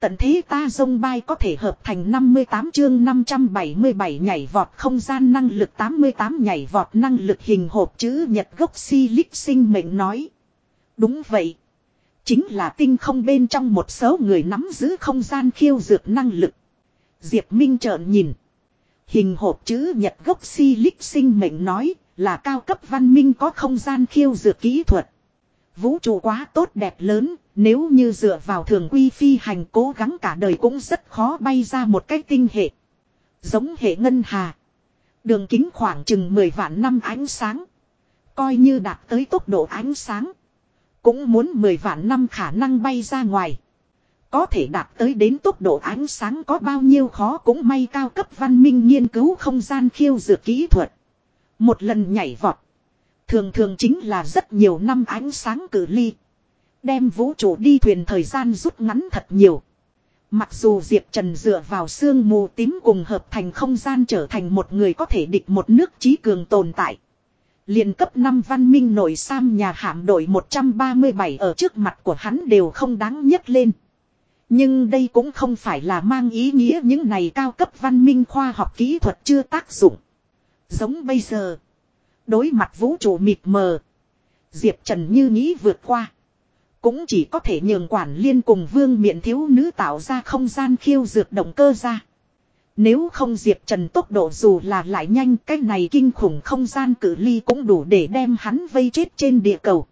Tận thế ta dông bay có thể hợp thành 58 chương 577 nhảy vọt không gian năng lực 88 nhảy vọt năng lực hình hộp chữ nhật gốc si lích sinh mệnh nói. Đúng vậy. Chính là tinh không bên trong một số người nắm giữ không gian khiêu dược năng lực. Diệp Minh trợn nhìn. Hình hộp chữ nhật gốc si lích sinh mệnh nói là cao cấp văn minh có không gian khiêu dược kỹ thuật. Vũ trụ quá tốt đẹp lớn, nếu như dựa vào thường quy phi hành cố gắng cả đời cũng rất khó bay ra một cái tinh hệ. Giống hệ ngân hà. Đường kính khoảng chừng 10 vạn năm ánh sáng. Coi như đạt tới tốc độ ánh sáng. Cũng muốn 10 vạn năm khả năng bay ra ngoài. Có thể đạt tới đến tốc độ ánh sáng có bao nhiêu khó cũng may cao cấp văn minh nghiên cứu không gian khiêu dược kỹ thuật. Một lần nhảy vọt. Thường thường chính là rất nhiều năm ánh sáng cử ly. Đem vũ trụ đi thuyền thời gian rút ngắn thật nhiều. Mặc dù Diệp Trần dựa vào xương mù tím cùng hợp thành không gian trở thành một người có thể địch một nước trí cường tồn tại. liền cấp 5 văn minh nổi sam nhà hạm đội 137 ở trước mặt của hắn đều không đáng nhấc lên. Nhưng đây cũng không phải là mang ý nghĩa những này cao cấp văn minh khoa học kỹ thuật chưa tác dụng. Giống bây giờ. Đối mặt vũ trụ mịt mờ. Diệp Trần như nghĩ vượt qua. Cũng chỉ có thể nhường quản liên cùng vương miện thiếu nữ tạo ra không gian khiêu dược động cơ ra. Nếu không Diệp Trần tốc độ dù là lại nhanh, cái này kinh khủng không gian cử ly cũng đủ để đem hắn vây chết trên địa cầu.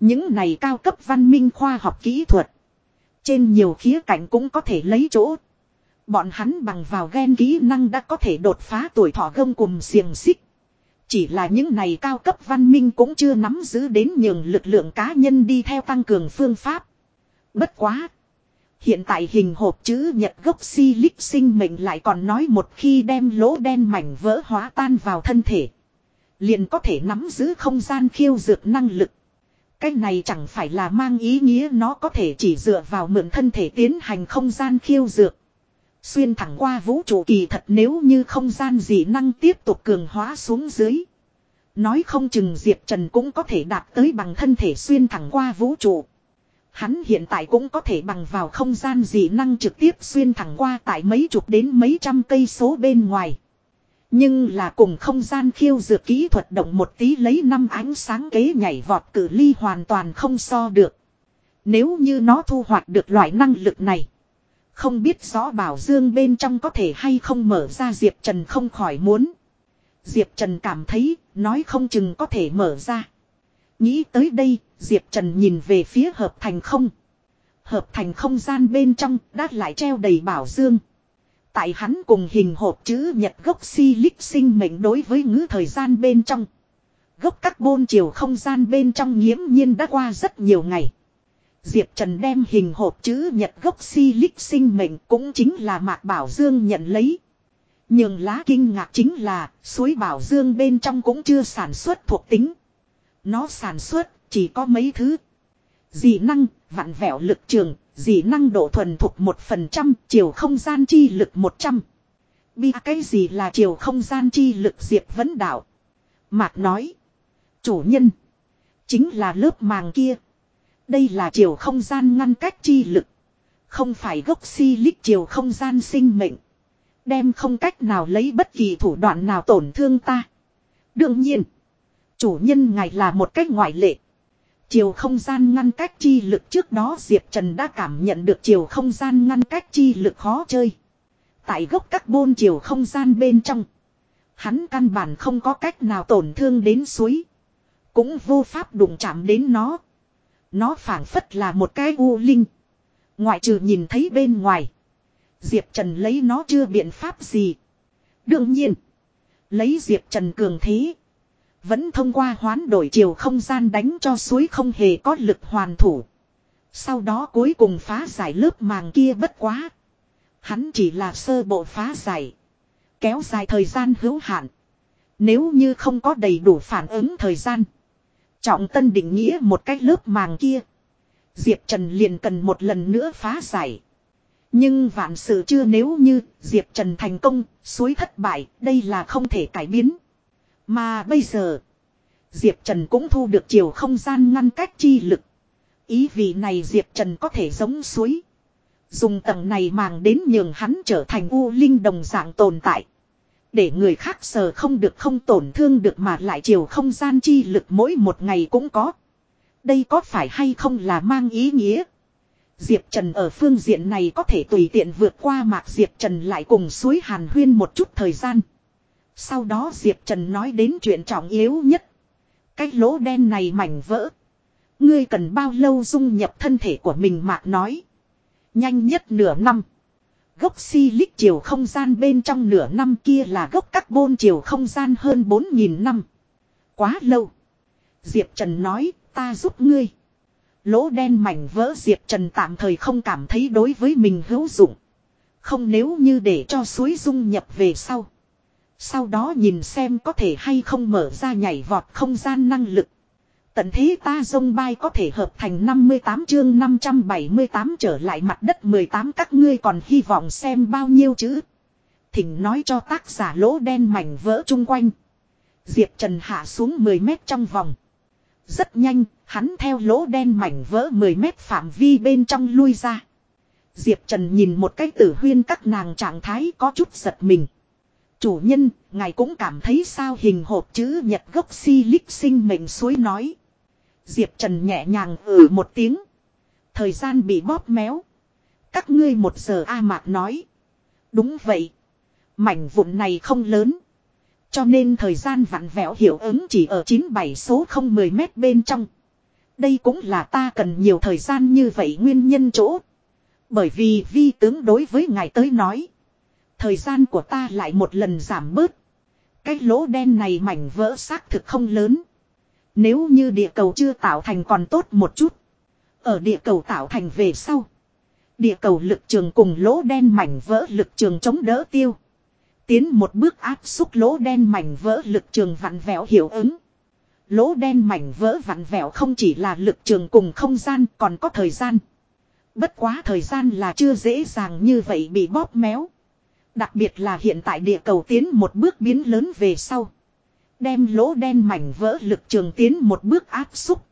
Những này cao cấp văn minh khoa học kỹ thuật. Trên nhiều khía cạnh cũng có thể lấy chỗ. Bọn hắn bằng vào gen kỹ năng đã có thể đột phá tuổi thọ gông cùng xiềng xích. Chỉ là những này cao cấp văn minh cũng chưa nắm giữ đến nhường lực lượng cá nhân đi theo tăng cường phương pháp. Bất quá. Hiện tại hình hộp chữ nhật gốc si lích sinh mệnh lại còn nói một khi đem lỗ đen mảnh vỡ hóa tan vào thân thể. Liền có thể nắm giữ không gian khiêu dược năng lực. Cái này chẳng phải là mang ý nghĩa nó có thể chỉ dựa vào mượn thân thể tiến hành không gian khiêu dược. Xuyên thẳng qua vũ trụ kỳ thật nếu như không gian dị năng tiếp tục cường hóa xuống dưới. Nói không chừng Diệp Trần cũng có thể đạt tới bằng thân thể xuyên thẳng qua vũ trụ. Hắn hiện tại cũng có thể bằng vào không gian dị năng trực tiếp xuyên thẳng qua tại mấy chục đến mấy trăm cây số bên ngoài. Nhưng là cùng không gian khiêu dược kỹ thuật động một tí lấy năm ánh sáng kế nhảy vọt cử ly hoàn toàn không so được. Nếu như nó thu hoạch được loại năng lực này. Không biết rõ bảo dương bên trong có thể hay không mở ra Diệp Trần không khỏi muốn. Diệp Trần cảm thấy, nói không chừng có thể mở ra. Nghĩ tới đây, Diệp Trần nhìn về phía hợp thành không. Hợp thành không gian bên trong, đã lại treo đầy bảo dương. Tại hắn cùng hình hộp chữ nhật gốc si lích sinh mệnh đối với ngữ thời gian bên trong. Gốc carbon chiều không gian bên trong nghiễm nhiên đã qua rất nhiều ngày. Diệp Trần đem hình hộp chữ nhật gốc si lích sinh mệnh cũng chính là Mạc Bảo Dương nhận lấy. Nhưng lá kinh ngạc chính là suối Bảo Dương bên trong cũng chưa sản xuất thuộc tính. Nó sản xuất chỉ có mấy thứ. Dị năng, vặn vẹo lực trường, dị năng độ thuần thuộc 1%, chiều không gian chi lực 100. Bi cái gì là chiều không gian chi lực Diệp vấn đạo. Mạc nói. Chủ nhân. Chính là lớp màng kia. Đây là chiều không gian ngăn cách chi lực. Không phải gốc si lích chiều không gian sinh mệnh. Đem không cách nào lấy bất kỳ thủ đoạn nào tổn thương ta. Đương nhiên. Chủ nhân ngài là một cách ngoại lệ. Chiều không gian ngăn cách chi lực trước đó Diệp Trần đã cảm nhận được chiều không gian ngăn cách chi lực khó chơi. Tại gốc các bôn chiều không gian bên trong. Hắn căn bản không có cách nào tổn thương đến suối. Cũng vô pháp đụng chạm đến nó. Nó phảng phất là một cái u linh. Ngoại trừ nhìn thấy bên ngoài. Diệp Trần lấy nó chưa biện pháp gì. Đương nhiên. Lấy Diệp Trần cường thế. Vẫn thông qua hoán đổi chiều không gian đánh cho suối không hề có lực hoàn thủ. Sau đó cuối cùng phá giải lớp màng kia bất quá. Hắn chỉ là sơ bộ phá giải. Kéo dài thời gian hữu hạn. Nếu như không có đầy đủ phản ứng thời gian. Trọng tân định nghĩa một cách lớp màng kia. Diệp Trần liền cần một lần nữa phá giải. Nhưng vạn sự chưa nếu như Diệp Trần thành công, suối thất bại, đây là không thể cải biến. Mà bây giờ, Diệp Trần cũng thu được chiều không gian ngăn cách chi lực. Ý vị này Diệp Trần có thể giống suối. Dùng tầng này màng đến nhường hắn trở thành u linh đồng dạng tồn tại. Để người khác sờ không được không tổn thương được mà lại chiều không gian chi lực mỗi một ngày cũng có. Đây có phải hay không là mang ý nghĩa. Diệp Trần ở phương diện này có thể tùy tiện vượt qua mạc Diệp Trần lại cùng suối Hàn Huyên một chút thời gian. Sau đó Diệp Trần nói đến chuyện trọng yếu nhất. Cái lỗ đen này mảnh vỡ. Ngươi cần bao lâu dung nhập thân thể của mình mạc nói. Nhanh nhất nửa năm. Gốc Silic chiều không gian bên trong nửa năm kia là gốc carbon chiều không gian hơn 4.000 năm. Quá lâu. Diệp Trần nói, ta giúp ngươi. Lỗ đen mảnh vỡ Diệp Trần tạm thời không cảm thấy đối với mình hữu dụng. Không nếu như để cho suối dung nhập về sau. Sau đó nhìn xem có thể hay không mở ra nhảy vọt không gian năng lực. Tận thế ta dông bay có thể hợp thành 58 chương 578 trở lại mặt đất 18 các ngươi còn hy vọng xem bao nhiêu chữ. Thỉnh nói cho tác giả lỗ đen mảnh vỡ chung quanh. Diệp Trần hạ xuống 10 mét trong vòng. Rất nhanh, hắn theo lỗ đen mảnh vỡ 10 mét phạm vi bên trong lui ra. Diệp Trần nhìn một cái tử huyên các nàng trạng thái có chút giật mình. Chủ nhân, ngài cũng cảm thấy sao hình hộp chữ nhật gốc si lích sinh mệnh suối nói. Diệp Trần nhẹ nhàng ừ một tiếng. Thời gian bị bóp méo. Các ngươi một giờ A Mạc nói. Đúng vậy. Mảnh vụn này không lớn. Cho nên thời gian vặn vẹo hiệu ứng chỉ ở 97 số 010 mét bên trong. Đây cũng là ta cần nhiều thời gian như vậy nguyên nhân chỗ. Bởi vì vi tướng đối với ngài tới nói. Thời gian của ta lại một lần giảm bớt. Cái lỗ đen này mảnh vỡ xác thực không lớn. Nếu như địa cầu chưa tạo thành còn tốt một chút. Ở địa cầu tạo thành về sau. Địa cầu lực trường cùng lỗ đen mảnh vỡ lực trường chống đỡ tiêu. Tiến một bước áp xúc lỗ đen mảnh vỡ lực trường vặn vẹo hiệu ứng. Lỗ đen mảnh vỡ vặn vẹo không chỉ là lực trường cùng không gian còn có thời gian. Bất quá thời gian là chưa dễ dàng như vậy bị bóp méo. Đặc biệt là hiện tại địa cầu tiến một bước biến lớn về sau. Đem lỗ đen mảnh vỡ lực trường tiến một bước áp xúc.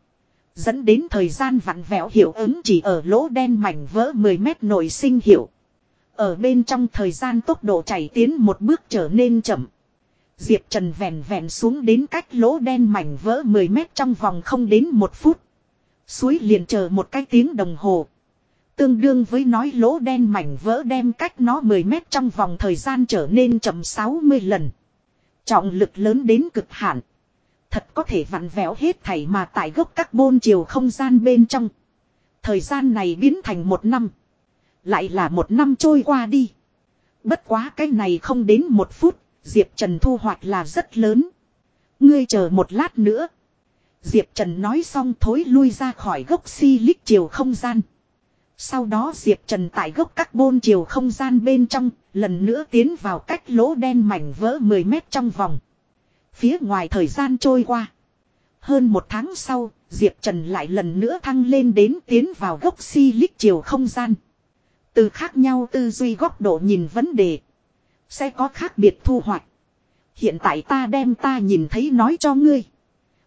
Dẫn đến thời gian vặn vẹo hiệu ứng chỉ ở lỗ đen mảnh vỡ 10 mét nội sinh hiệu. Ở bên trong thời gian tốc độ chảy tiến một bước trở nên chậm. Diệp Trần vẹn vẹn xuống đến cách lỗ đen mảnh vỡ 10 mét trong vòng không đến một phút. Suối liền chờ một cái tiếng đồng hồ. Tương đương với nói lỗ đen mảnh vỡ đem cách nó 10 mét trong vòng thời gian trở nên chậm 60 lần. Trọng lực lớn đến cực hạn. Thật có thể vặn vẹo hết thảy mà tại gốc carbon chiều không gian bên trong. Thời gian này biến thành một năm. Lại là một năm trôi qua đi. Bất quá cái này không đến một phút, Diệp Trần thu hoạch là rất lớn. Ngươi chờ một lát nữa. Diệp Trần nói xong thối lui ra khỏi gốc si lích chiều không gian. Sau đó Diệp Trần tại gốc carbon chiều không gian bên trong, lần nữa tiến vào cách lỗ đen mảnh vỡ 10 mét trong vòng. Phía ngoài thời gian trôi qua. Hơn một tháng sau, Diệp Trần lại lần nữa thăng lên đến tiến vào gốc si lích chiều không gian. Từ khác nhau tư duy góc độ nhìn vấn đề. Sẽ có khác biệt thu hoạch. Hiện tại ta đem ta nhìn thấy nói cho ngươi.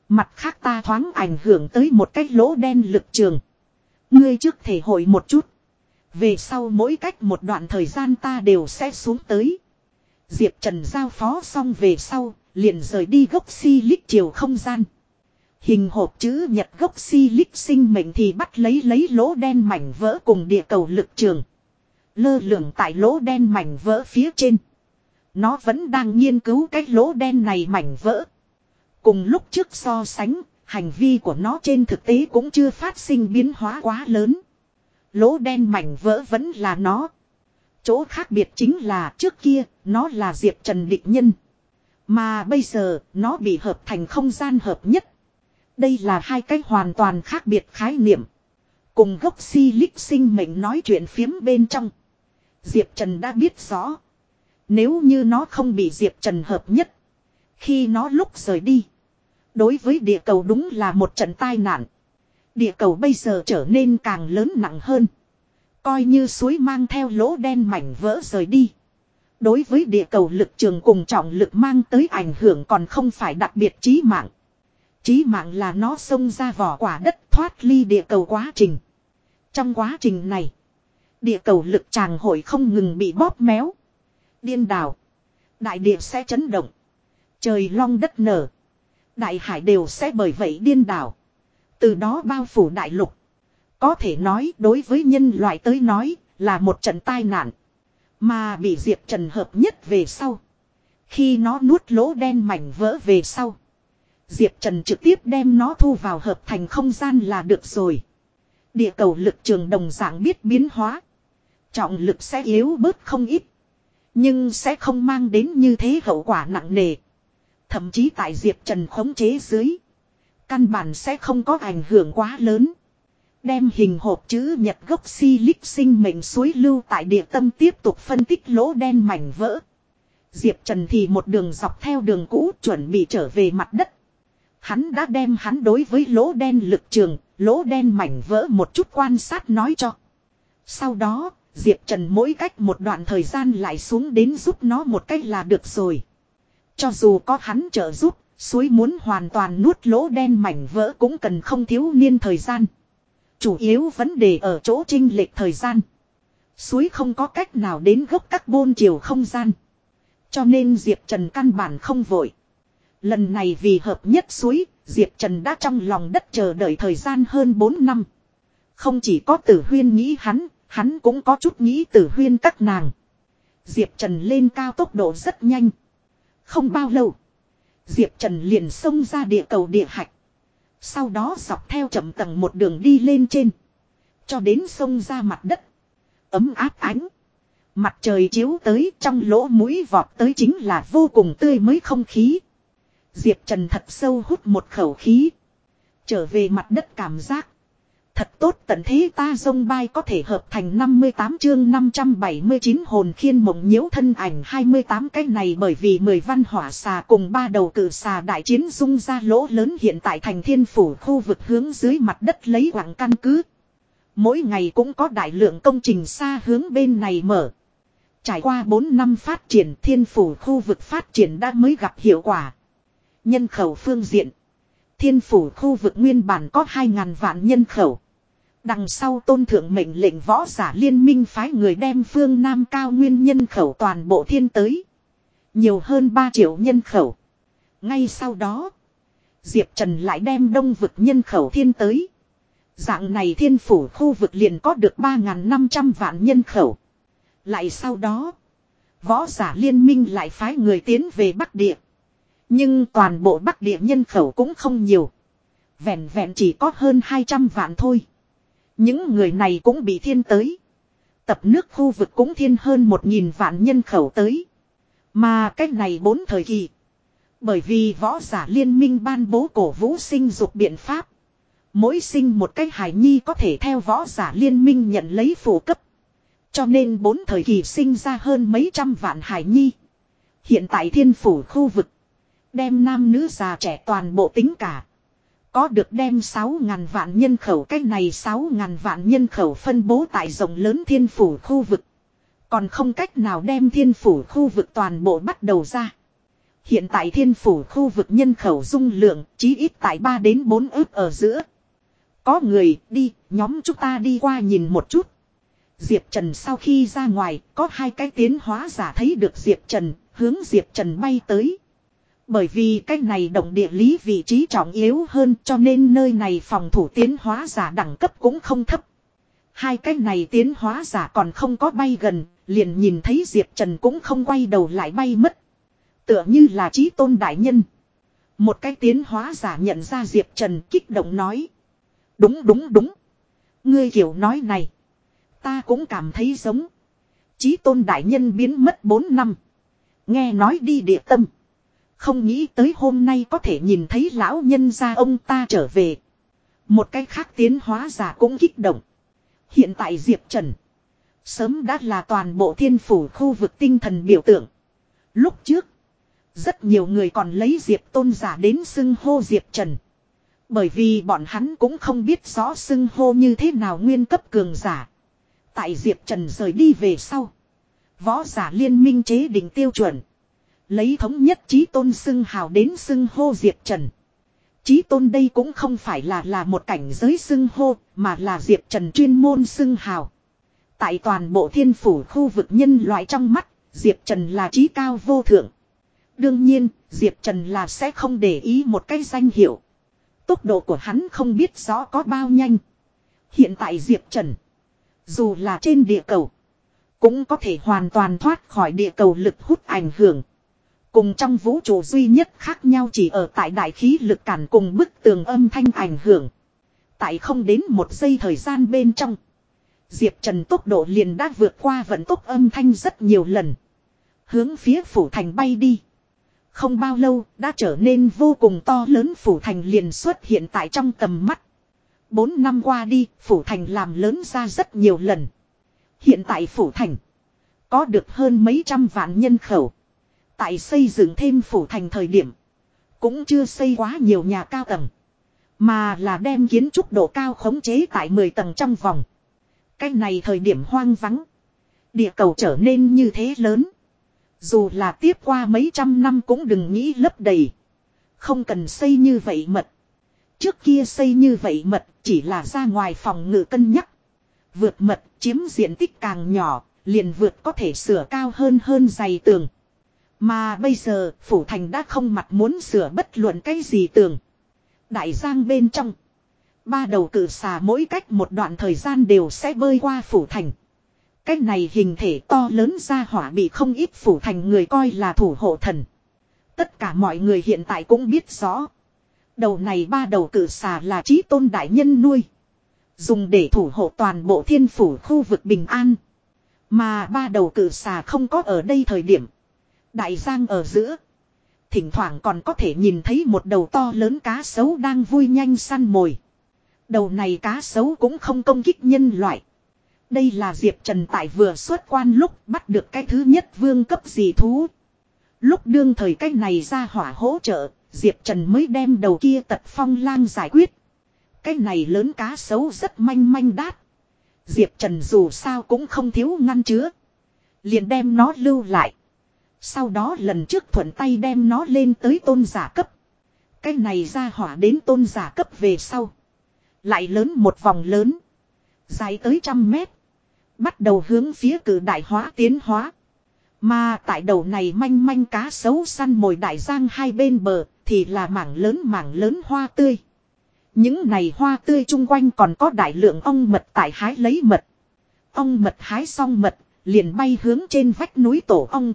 Mặt khác ta thoáng ảnh hưởng tới một cái lỗ đen lực trường. Ngươi trước thể hội một chút. Về sau mỗi cách một đoạn thời gian ta đều sẽ xuống tới. Diệp Trần giao phó xong về sau, liền rời đi gốc si lích chiều không gian. Hình hộp chữ nhật gốc si lích sinh mệnh thì bắt lấy lấy lỗ đen mảnh vỡ cùng địa cầu lực trường. Lơ lửng tại lỗ đen mảnh vỡ phía trên. Nó vẫn đang nghiên cứu cái lỗ đen này mảnh vỡ. Cùng lúc trước so sánh, hành vi của nó trên thực tế cũng chưa phát sinh biến hóa quá lớn. Lỗ đen mảnh vỡ vẫn là nó. Chỗ khác biệt chính là trước kia, nó là Diệp Trần định nhân. Mà bây giờ, nó bị hợp thành không gian hợp nhất. Đây là hai cái hoàn toàn khác biệt khái niệm. Cùng gốc si lích sinh mệnh nói chuyện phiếm bên trong. Diệp Trần đã biết rõ. Nếu như nó không bị Diệp Trần hợp nhất. Khi nó lúc rời đi. Đối với địa cầu đúng là một trận tai nạn. Địa cầu bây giờ trở nên càng lớn nặng hơn. Coi như suối mang theo lỗ đen mảnh vỡ rời đi. Đối với địa cầu lực trường cùng trọng lực mang tới ảnh hưởng còn không phải đặc biệt chí mạng. Chí mạng là nó xông ra vỏ quả đất thoát ly địa cầu quá trình. Trong quá trình này, Địa cầu lực tràng hội không ngừng bị bóp méo. Điên đảo. Đại địa sẽ chấn động. Trời long đất nở. Đại hải đều sẽ bởi vậy điên đảo. Từ đó bao phủ đại lục. Có thể nói, đối với nhân loại tới nói, là một trận tai nạn. Mà bị Diệp Trần hợp nhất về sau. Khi nó nuốt lỗ đen mảnh vỡ về sau. Diệp Trần trực tiếp đem nó thu vào hợp thành không gian là được rồi. Địa cầu lực trường đồng dạng biết biến hóa. Trọng lực sẽ yếu bớt không ít. Nhưng sẽ không mang đến như thế hậu quả nặng nề. Thậm chí tại Diệp Trần khống chế dưới. Căn bản sẽ không có ảnh hưởng quá lớn. Đem hình hộp chữ nhật gốc silic sinh mệnh suối lưu tại địa tâm tiếp tục phân tích lỗ đen mảnh vỡ. Diệp Trần thì một đường dọc theo đường cũ chuẩn bị trở về mặt đất. Hắn đã đem hắn đối với lỗ đen lực trường, lỗ đen mảnh vỡ một chút quan sát nói cho. Sau đó, Diệp Trần mỗi cách một đoạn thời gian lại xuống đến giúp nó một cách là được rồi. Cho dù có hắn trợ giúp, suối muốn hoàn toàn nuốt lỗ đen mảnh vỡ cũng cần không thiếu niên thời gian. Chủ yếu vấn đề ở chỗ trinh lệch thời gian. Suối không có cách nào đến gốc các bôn chiều không gian. Cho nên Diệp Trần căn bản không vội. Lần này vì hợp nhất suối, Diệp Trần đã trong lòng đất chờ đợi thời gian hơn 4 năm. Không chỉ có tử huyên nghĩ hắn, hắn cũng có chút nghĩ tử huyên các nàng. Diệp Trần lên cao tốc độ rất nhanh. Không bao lâu. Diệp Trần liền xông ra địa cầu địa hạch. Sau đó dọc theo chậm tầng một đường đi lên trên. Cho đến sông ra mặt đất. Ấm áp ánh. Mặt trời chiếu tới trong lỗ mũi vọt tới chính là vô cùng tươi mới không khí. Diệp Trần thật sâu hút một khẩu khí. Trở về mặt đất cảm giác. Thật tốt tận thế ta dông bay có thể hợp thành 58 chương 579 hồn khiên mộng nhiễu thân ảnh 28 cái này bởi vì 10 văn hỏa xà cùng ba đầu cử xà đại chiến dung ra lỗ lớn hiện tại thành thiên phủ khu vực hướng dưới mặt đất lấy quảng căn cứ. Mỗi ngày cũng có đại lượng công trình xa hướng bên này mở. Trải qua 4 năm phát triển, thiên phủ khu vực phát triển đã mới gặp hiệu quả. Nhân khẩu phương diện. Thiên phủ khu vực nguyên bản có 2.000 vạn nhân khẩu. Đằng sau tôn thượng mệnh lệnh võ giả liên minh phái người đem phương Nam cao nguyên nhân khẩu toàn bộ thiên tới. Nhiều hơn 3 triệu nhân khẩu. Ngay sau đó, Diệp Trần lại đem đông vực nhân khẩu thiên tới. Dạng này thiên phủ khu vực liền có được 3.500 vạn nhân khẩu. Lại sau đó, võ giả liên minh lại phái người tiến về Bắc Địa. Nhưng toàn bộ Bắc Địa nhân khẩu cũng không nhiều. Vẹn vẹn chỉ có hơn 200 vạn thôi. Những người này cũng bị thiên tới. Tập nước khu vực cũng thiên hơn 1.000 vạn nhân khẩu tới. Mà cách này bốn thời kỳ. Bởi vì võ giả liên minh ban bố cổ vũ sinh dục biện pháp. Mỗi sinh một cái hài nhi có thể theo võ giả liên minh nhận lấy phụ cấp. Cho nên bốn thời kỳ sinh ra hơn mấy trăm vạn hài nhi. Hiện tại thiên phủ khu vực. Đem nam nữ già trẻ toàn bộ tính cả. Có được đem 6.000 vạn nhân khẩu cách này 6.000 vạn nhân khẩu phân bố tại rộng lớn thiên phủ khu vực. Còn không cách nào đem thiên phủ khu vực toàn bộ bắt đầu ra. Hiện tại thiên phủ khu vực nhân khẩu dung lượng chí ít tại 3 đến 4 ước ở giữa. Có người đi, nhóm chúng ta đi qua nhìn một chút. Diệp Trần sau khi ra ngoài, có hai cái tiến hóa giả thấy được Diệp Trần, hướng Diệp Trần bay tới. Bởi vì cái này động địa lý vị trí trọng yếu hơn cho nên nơi này phòng thủ tiến hóa giả đẳng cấp cũng không thấp. Hai cái này tiến hóa giả còn không có bay gần, liền nhìn thấy Diệp Trần cũng không quay đầu lại bay mất. Tựa như là trí tôn đại nhân. Một cái tiến hóa giả nhận ra Diệp Trần kích động nói. Đúng đúng đúng. Ngươi hiểu nói này. Ta cũng cảm thấy giống. Chí tôn đại nhân biến mất 4 năm. Nghe nói đi địa tâm. Không nghĩ tới hôm nay có thể nhìn thấy lão nhân gia ông ta trở về. Một cách khác tiến hóa giả cũng kích động. Hiện tại Diệp Trần. Sớm đã là toàn bộ thiên phủ khu vực tinh thần biểu tượng. Lúc trước. Rất nhiều người còn lấy Diệp tôn giả đến xưng hô Diệp Trần. Bởi vì bọn hắn cũng không biết rõ xưng hô như thế nào nguyên cấp cường giả. Tại Diệp Trần rời đi về sau. Võ giả liên minh chế định tiêu chuẩn. Lấy thống nhất trí tôn xưng hào đến xưng hô Diệp Trần. Trí tôn đây cũng không phải là là một cảnh giới xưng hô, mà là Diệp Trần chuyên môn xưng hào. Tại toàn bộ thiên phủ khu vực nhân loại trong mắt, Diệp Trần là trí cao vô thượng. Đương nhiên, Diệp Trần là sẽ không để ý một cái danh hiệu. Tốc độ của hắn không biết rõ có bao nhanh. Hiện tại Diệp Trần, dù là trên địa cầu, cũng có thể hoàn toàn thoát khỏi địa cầu lực hút ảnh hưởng. Cùng trong vũ trụ duy nhất khác nhau chỉ ở tại đại khí lực cản cùng bức tường âm thanh ảnh hưởng. Tại không đến một giây thời gian bên trong. Diệp Trần tốc độ liền đã vượt qua vận tốc âm thanh rất nhiều lần. Hướng phía phủ thành bay đi. Không bao lâu đã trở nên vô cùng to lớn phủ thành liền xuất hiện tại trong tầm mắt. Bốn năm qua đi, phủ thành làm lớn ra rất nhiều lần. Hiện tại phủ thành có được hơn mấy trăm vạn nhân khẩu. Tại xây dựng thêm phủ thành thời điểm, cũng chưa xây quá nhiều nhà cao tầng. Mà là đem kiến trúc độ cao khống chế tại 10 tầng trong vòng. Cái này thời điểm hoang vắng. Địa cầu trở nên như thế lớn. Dù là tiếp qua mấy trăm năm cũng đừng nghĩ lấp đầy. Không cần xây như vậy mật. Trước kia xây như vậy mật chỉ là ra ngoài phòng ngự cân nhắc. Vượt mật chiếm diện tích càng nhỏ, liền vượt có thể sửa cao hơn hơn dày tường. Mà bây giờ, phủ thành đã không mặt muốn sửa bất luận cái gì tường. Đại giang bên trong. Ba đầu cử xà mỗi cách một đoạn thời gian đều sẽ bơi qua phủ thành. Cái này hình thể to lớn ra hỏa bị không ít phủ thành người coi là thủ hộ thần. Tất cả mọi người hiện tại cũng biết rõ. Đầu này ba đầu cử xà là trí tôn đại nhân nuôi. Dùng để thủ hộ toàn bộ thiên phủ khu vực bình an. Mà ba đầu cử xà không có ở đây thời điểm. Đại giang ở giữa. Thỉnh thoảng còn có thể nhìn thấy một đầu to lớn cá sấu đang vui nhanh săn mồi. Đầu này cá sấu cũng không công kích nhân loại. Đây là Diệp Trần tại vừa xuất quan lúc bắt được cái thứ nhất vương cấp dị thú. Lúc đương thời cái này ra hỏa hỗ trợ, Diệp Trần mới đem đầu kia tật phong lang giải quyết. Cái này lớn cá sấu rất manh manh đát. Diệp Trần dù sao cũng không thiếu ngăn chứa. Liền đem nó lưu lại. Sau đó lần trước thuận tay đem nó lên tới tôn giả cấp. Cái này ra hỏa đến tôn giả cấp về sau. Lại lớn một vòng lớn. Dài tới trăm mét. Bắt đầu hướng phía cử đại hóa tiến hóa. Mà tại đầu này manh manh cá sấu săn mồi đại giang hai bên bờ thì là mảng lớn mảng lớn hoa tươi. Những này hoa tươi chung quanh còn có đại lượng ong mật tại hái lấy mật. Ong mật hái xong mật, liền bay hướng trên vách núi tổ ong.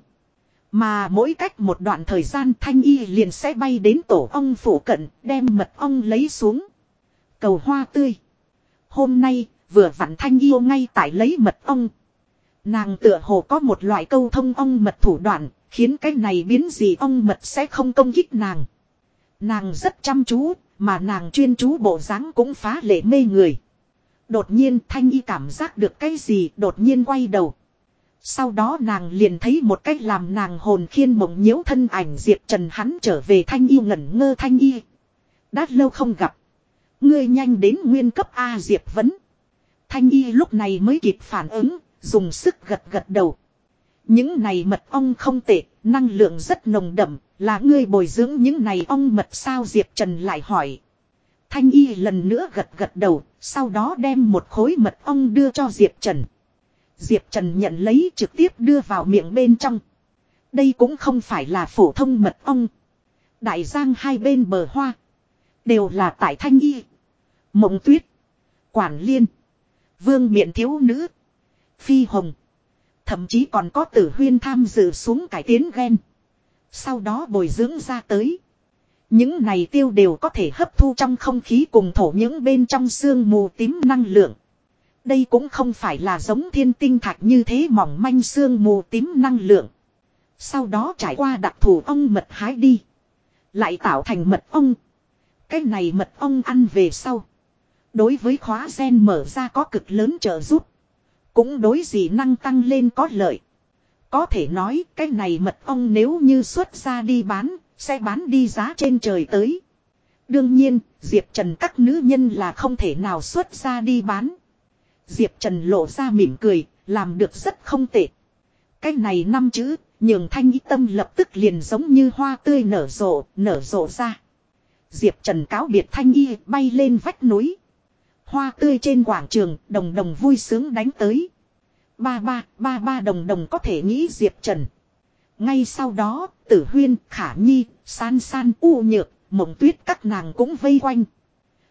Mà mỗi cách một đoạn thời gian thanh y liền sẽ bay đến tổ ong phủ cận, đem mật ong lấy xuống. Cầu hoa tươi. Hôm nay, vừa vặn thanh yêu ngay tại lấy mật ong. Nàng tựa hồ có một loại câu thông ong mật thủ đoạn, khiến cái này biến gì ong mật sẽ không công kích nàng. Nàng rất chăm chú, mà nàng chuyên chú bộ dáng cũng phá lệ mê người. Đột nhiên thanh y cảm giác được cái gì đột nhiên quay đầu. Sau đó nàng liền thấy một cách làm nàng hồn khiên mộng nhiễu thân ảnh Diệp Trần hắn trở về thanh y ngẩn ngơ thanh y. Đã lâu không gặp. Ngươi nhanh đến nguyên cấp A Diệp vấn. Thanh y lúc này mới kịp phản ứng, dùng sức gật gật đầu. Những này mật ong không tệ, năng lượng rất nồng đậm, là ngươi bồi dưỡng những này ong mật sao Diệp Trần lại hỏi. Thanh y lần nữa gật gật đầu, sau đó đem một khối mật ong đưa cho Diệp Trần. Diệp Trần nhận lấy trực tiếp đưa vào miệng bên trong. Đây cũng không phải là phổ thông mật ong. Đại giang hai bên bờ hoa. Đều là tại thanh y. Mộng tuyết. Quản liên. Vương miện thiếu nữ. Phi hồng. Thậm chí còn có tử huyên tham dự xuống cải tiến gen. Sau đó bồi dưỡng ra tới. Những này tiêu đều có thể hấp thu trong không khí cùng thổ những bên trong xương mù tím năng lượng. Đây cũng không phải là giống thiên tinh thạch như thế mỏng manh xương mù tím năng lượng. Sau đó trải qua đặc thù ong mật hái đi. Lại tạo thành mật ong. Cái này mật ong ăn về sau. Đối với khóa gen mở ra có cực lớn trợ giúp. Cũng đối gì năng tăng lên có lợi. Có thể nói cái này mật ong nếu như xuất ra đi bán, sẽ bán đi giá trên trời tới. Đương nhiên, Diệp Trần các nữ nhân là không thể nào xuất ra đi bán. Diệp Trần lộ ra mỉm cười, làm được rất không tệ. Cái này năm chữ, nhường thanh ý tâm lập tức liền giống như hoa tươi nở rộ, nở rộ ra. Diệp Trần cáo biệt thanh y bay lên vách núi. Hoa tươi trên quảng trường, đồng đồng vui sướng đánh tới. Ba ba, ba ba đồng đồng có thể nghĩ Diệp Trần. Ngay sau đó, tử huyên, khả nhi, san san, u nhược, mộng tuyết các nàng cũng vây quanh.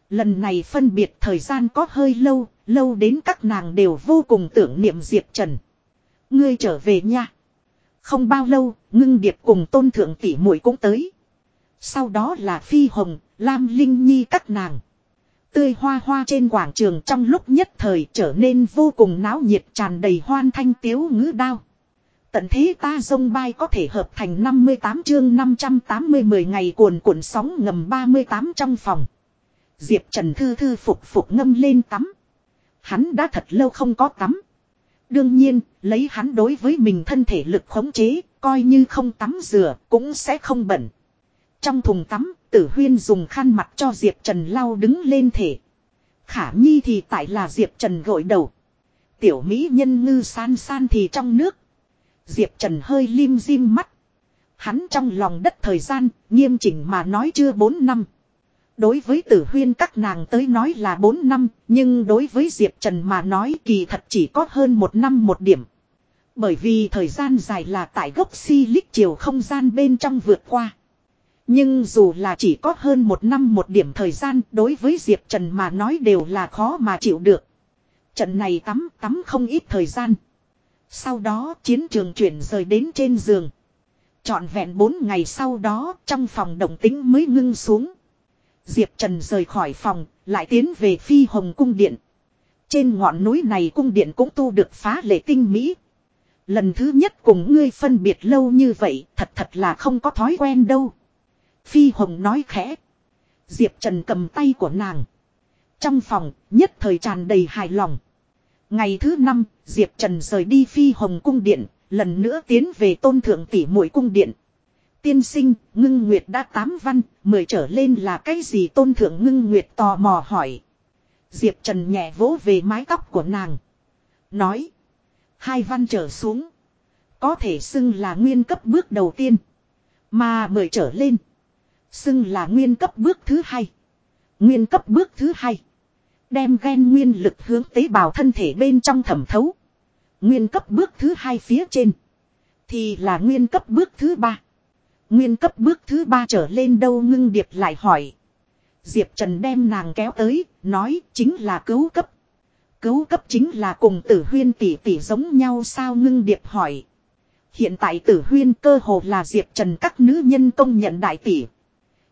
Lần này phân biệt thời gian có hơi lâu, lâu đến các nàng đều vô cùng tưởng niệm Diệp Trần. Ngươi trở về nha. Không bao lâu, ngưng điệp cùng tôn thượng tỷ muội cũng tới. Sau đó là Phi Hồng, Lam Linh Nhi các nàng. Tươi hoa hoa trên quảng trường trong lúc nhất thời trở nên vô cùng náo nhiệt tràn đầy hoan thanh tiếu ngữ đao. Tận thế ta dông bay có thể hợp thành 58 chương 580 10 ngày cuồn cuộn sóng ngầm 38 trong phòng. Diệp Trần Thư Thư phục phục ngâm lên tắm. Hắn đã thật lâu không có tắm. Đương nhiên, lấy hắn đối với mình thân thể lực khống chế, coi như không tắm rửa, cũng sẽ không bẩn. Trong thùng tắm, tử huyên dùng khăn mặt cho Diệp Trần lau đứng lên thể. Khả nhi thì tại là Diệp Trần gội đầu. Tiểu mỹ nhân ngư san san thì trong nước. Diệp Trần hơi lim dim mắt. Hắn trong lòng đất thời gian, nghiêm chỉnh mà nói chưa 4 năm. Đối với tử huyên các nàng tới nói là 4 năm, nhưng đối với Diệp Trần mà nói kỳ thật chỉ có hơn một năm một điểm. Bởi vì thời gian dài là tại gốc si lích chiều không gian bên trong vượt qua. Nhưng dù là chỉ có hơn một năm một điểm thời gian đối với Diệp Trần mà nói đều là khó mà chịu được. Trận này tắm tắm không ít thời gian. Sau đó chiến trường chuyển rời đến trên giường. Chọn vẹn 4 ngày sau đó trong phòng động tính mới ngưng xuống. Diệp Trần rời khỏi phòng, lại tiến về phi hồng cung điện. Trên ngọn núi này cung điện cũng tu được phá lệ tinh mỹ. Lần thứ nhất cùng ngươi phân biệt lâu như vậy, thật thật là không có thói quen đâu. Phi hồng nói khẽ. Diệp Trần cầm tay của nàng. Trong phòng, nhất thời tràn đầy hài lòng. Ngày thứ năm, Diệp Trần rời đi phi hồng cung điện, lần nữa tiến về tôn thượng tỷ muội cung điện. Tiên sinh, ngưng nguyệt đã tám văn, mười trở lên là cái gì tôn thượng ngưng nguyệt tò mò hỏi. Diệp Trần nhẹ vỗ về mái tóc của nàng. Nói. Hai văn trở xuống. Có thể xưng là nguyên cấp bước đầu tiên. Mà mười trở lên. Xưng là nguyên cấp bước thứ hai. Nguyên cấp bước thứ hai. Đem gen nguyên lực hướng tế bào thân thể bên trong thẩm thấu. Nguyên cấp bước thứ hai phía trên. Thì là nguyên cấp bước thứ ba. Nguyên cấp bước thứ ba trở lên đâu ngưng điệp lại hỏi. Diệp Trần đem nàng kéo tới, nói chính là cứu cấp. Cứu cấp chính là cùng tử huyên tỷ tỷ giống nhau sao ngưng điệp hỏi. Hiện tại tử huyên cơ hồ là Diệp Trần các nữ nhân công nhận đại tỷ.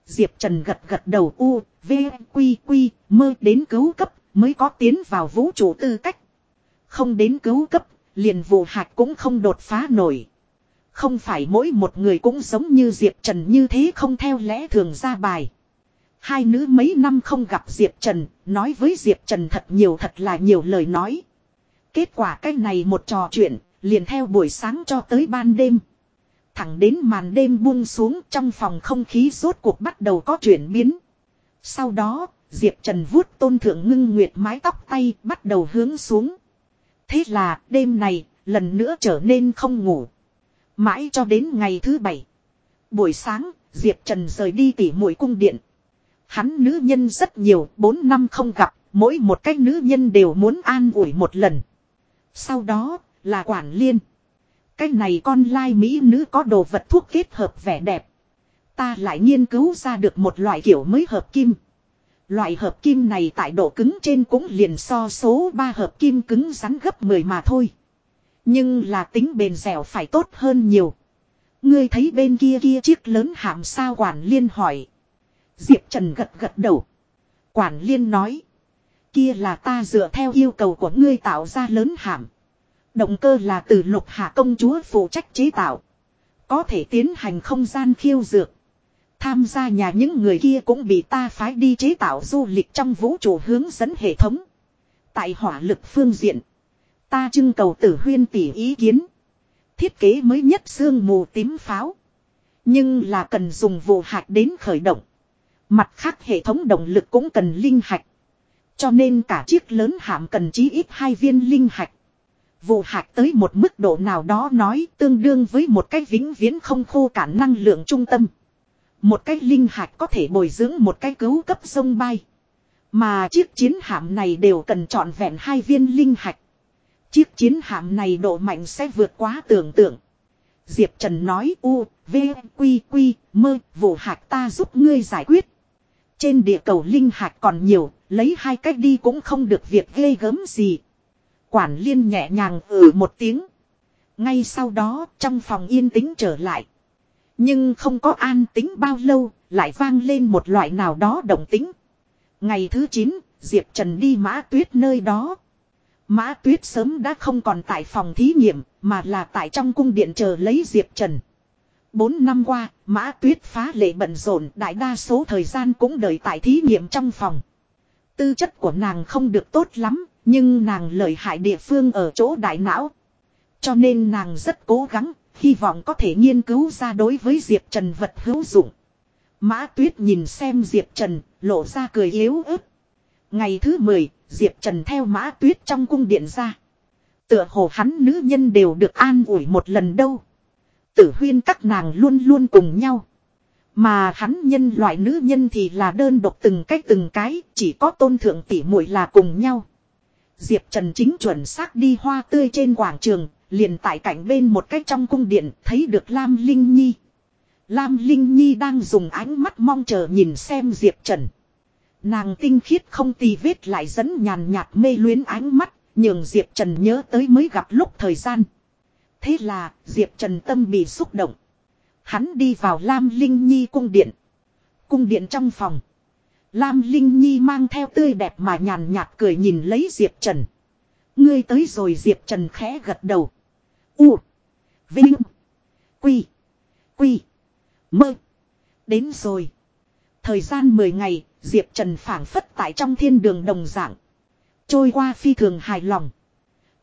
Diệp Trần gật gật đầu u, v, quy quy, mơ đến cứu cấp, mới có tiến vào vũ trụ tư cách. Không đến cứu cấp, liền vụ hạt cũng không đột phá nổi. Không phải mỗi một người cũng giống như Diệp Trần như thế không theo lẽ thường ra bài. Hai nữ mấy năm không gặp Diệp Trần, nói với Diệp Trần thật nhiều thật là nhiều lời nói. Kết quả cái này một trò chuyện, liền theo buổi sáng cho tới ban đêm. Thẳng đến màn đêm buông xuống trong phòng không khí rốt cuộc bắt đầu có chuyển biến. Sau đó, Diệp Trần vuốt tôn thượng ngưng nguyệt mái tóc tay bắt đầu hướng xuống. Thế là đêm này lần nữa trở nên không ngủ. Mãi cho đến ngày thứ bảy. Buổi sáng, Diệp Trần rời đi tỉ mũi cung điện. Hắn nữ nhân rất nhiều, bốn năm không gặp, mỗi một cách nữ nhân đều muốn an ủi một lần. Sau đó, là quản liên. Cái này con lai mỹ nữ có đồ vật thuốc kết hợp vẻ đẹp. Ta lại nghiên cứu ra được một loại kiểu mới hợp kim. Loại hợp kim này tại độ cứng trên cũng liền so số 3 hợp kim cứng rắn gấp 10 mà thôi. Nhưng là tính bền dẻo phải tốt hơn nhiều. Ngươi thấy bên kia kia chiếc lớn hàm sao quản liên hỏi. Diệp Trần gật gật đầu. Quản liên nói. Kia là ta dựa theo yêu cầu của ngươi tạo ra lớn hàm. Động cơ là từ lục hạ công chúa phụ trách chế tạo. Có thể tiến hành không gian khiêu dược. Tham gia nhà những người kia cũng bị ta phái đi chế tạo du lịch trong vũ trụ hướng dẫn hệ thống. Tại hỏa lực phương diện. Ta trưng cầu tử huyên tỷ ý kiến. Thiết kế mới nhất xương mù tím pháo. Nhưng là cần dùng vụ hạt đến khởi động. Mặt khác hệ thống động lực cũng cần linh hạch. Cho nên cả chiếc lớn hạm cần chí ít hai viên linh hạch. Vụ hạt tới một mức độ nào đó nói tương đương với một cái vĩnh viễn không khô cản năng lượng trung tâm. Một cái linh hạch có thể bồi dưỡng một cái cứu cấp sông bay. Mà chiếc chiến hạm này đều cần trọn vẹn hai viên linh hạch. Chiếc chiến hạm này độ mạnh sẽ vượt quá tưởng tượng. Diệp Trần nói u, v, quy, quy, mơ, vụ hạt ta giúp ngươi giải quyết. Trên địa cầu linh hạt còn nhiều, lấy hai cách đi cũng không được việc ghê gớm gì. Quản liên nhẹ nhàng ừ một tiếng. Ngay sau đó, trong phòng yên tĩnh trở lại. Nhưng không có an tính bao lâu, lại vang lên một loại nào đó động tính. Ngày thứ 9, Diệp Trần đi mã tuyết nơi đó. Mã tuyết sớm đã không còn tại phòng thí nghiệm, mà là tại trong cung điện chờ lấy Diệp Trần. Bốn năm qua, Mã Tuyết phá lệ bận rộn đại đa số thời gian cũng đợi tại thí nghiệm trong phòng. Tư chất của nàng không được tốt lắm, nhưng nàng lợi hại địa phương ở chỗ đại não. Cho nên nàng rất cố gắng, hy vọng có thể nghiên cứu ra đối với Diệp Trần vật hữu dụng. Mã Tuyết nhìn xem Diệp Trần, lộ ra cười yếu ớt. Ngày thứ 10, Diệp Trần theo Mã Tuyết trong cung điện ra. Tựa hồ hắn nữ nhân đều được an ủi một lần đâu. Tử huyên các nàng luôn luôn cùng nhau. Mà hắn nhân loại nữ nhân thì là đơn độc từng cách từng cái, chỉ có tôn thượng tỷ muội là cùng nhau. Diệp Trần chính chuẩn xác đi hoa tươi trên quảng trường, liền tại cạnh bên một cách trong cung điện, thấy được Lam Linh Nhi. Lam Linh Nhi đang dùng ánh mắt mong chờ nhìn xem Diệp Trần. Nàng tinh khiết không tì vết lại dẫn nhàn nhạt mê luyến ánh mắt, nhường Diệp Trần nhớ tới mới gặp lúc thời gian. Thế là, Diệp Trần tâm bị xúc động. Hắn đi vào Lam Linh Nhi cung điện. Cung điện trong phòng. Lam Linh Nhi mang theo tươi đẹp mà nhàn nhạt cười nhìn lấy Diệp Trần. Ngươi tới rồi Diệp Trần khẽ gật đầu. U. Vinh. Quy. Quy. Mơ. Đến rồi. Thời gian 10 ngày, Diệp Trần phảng phất tại trong thiên đường đồng dạng. Trôi qua phi thường hài lòng.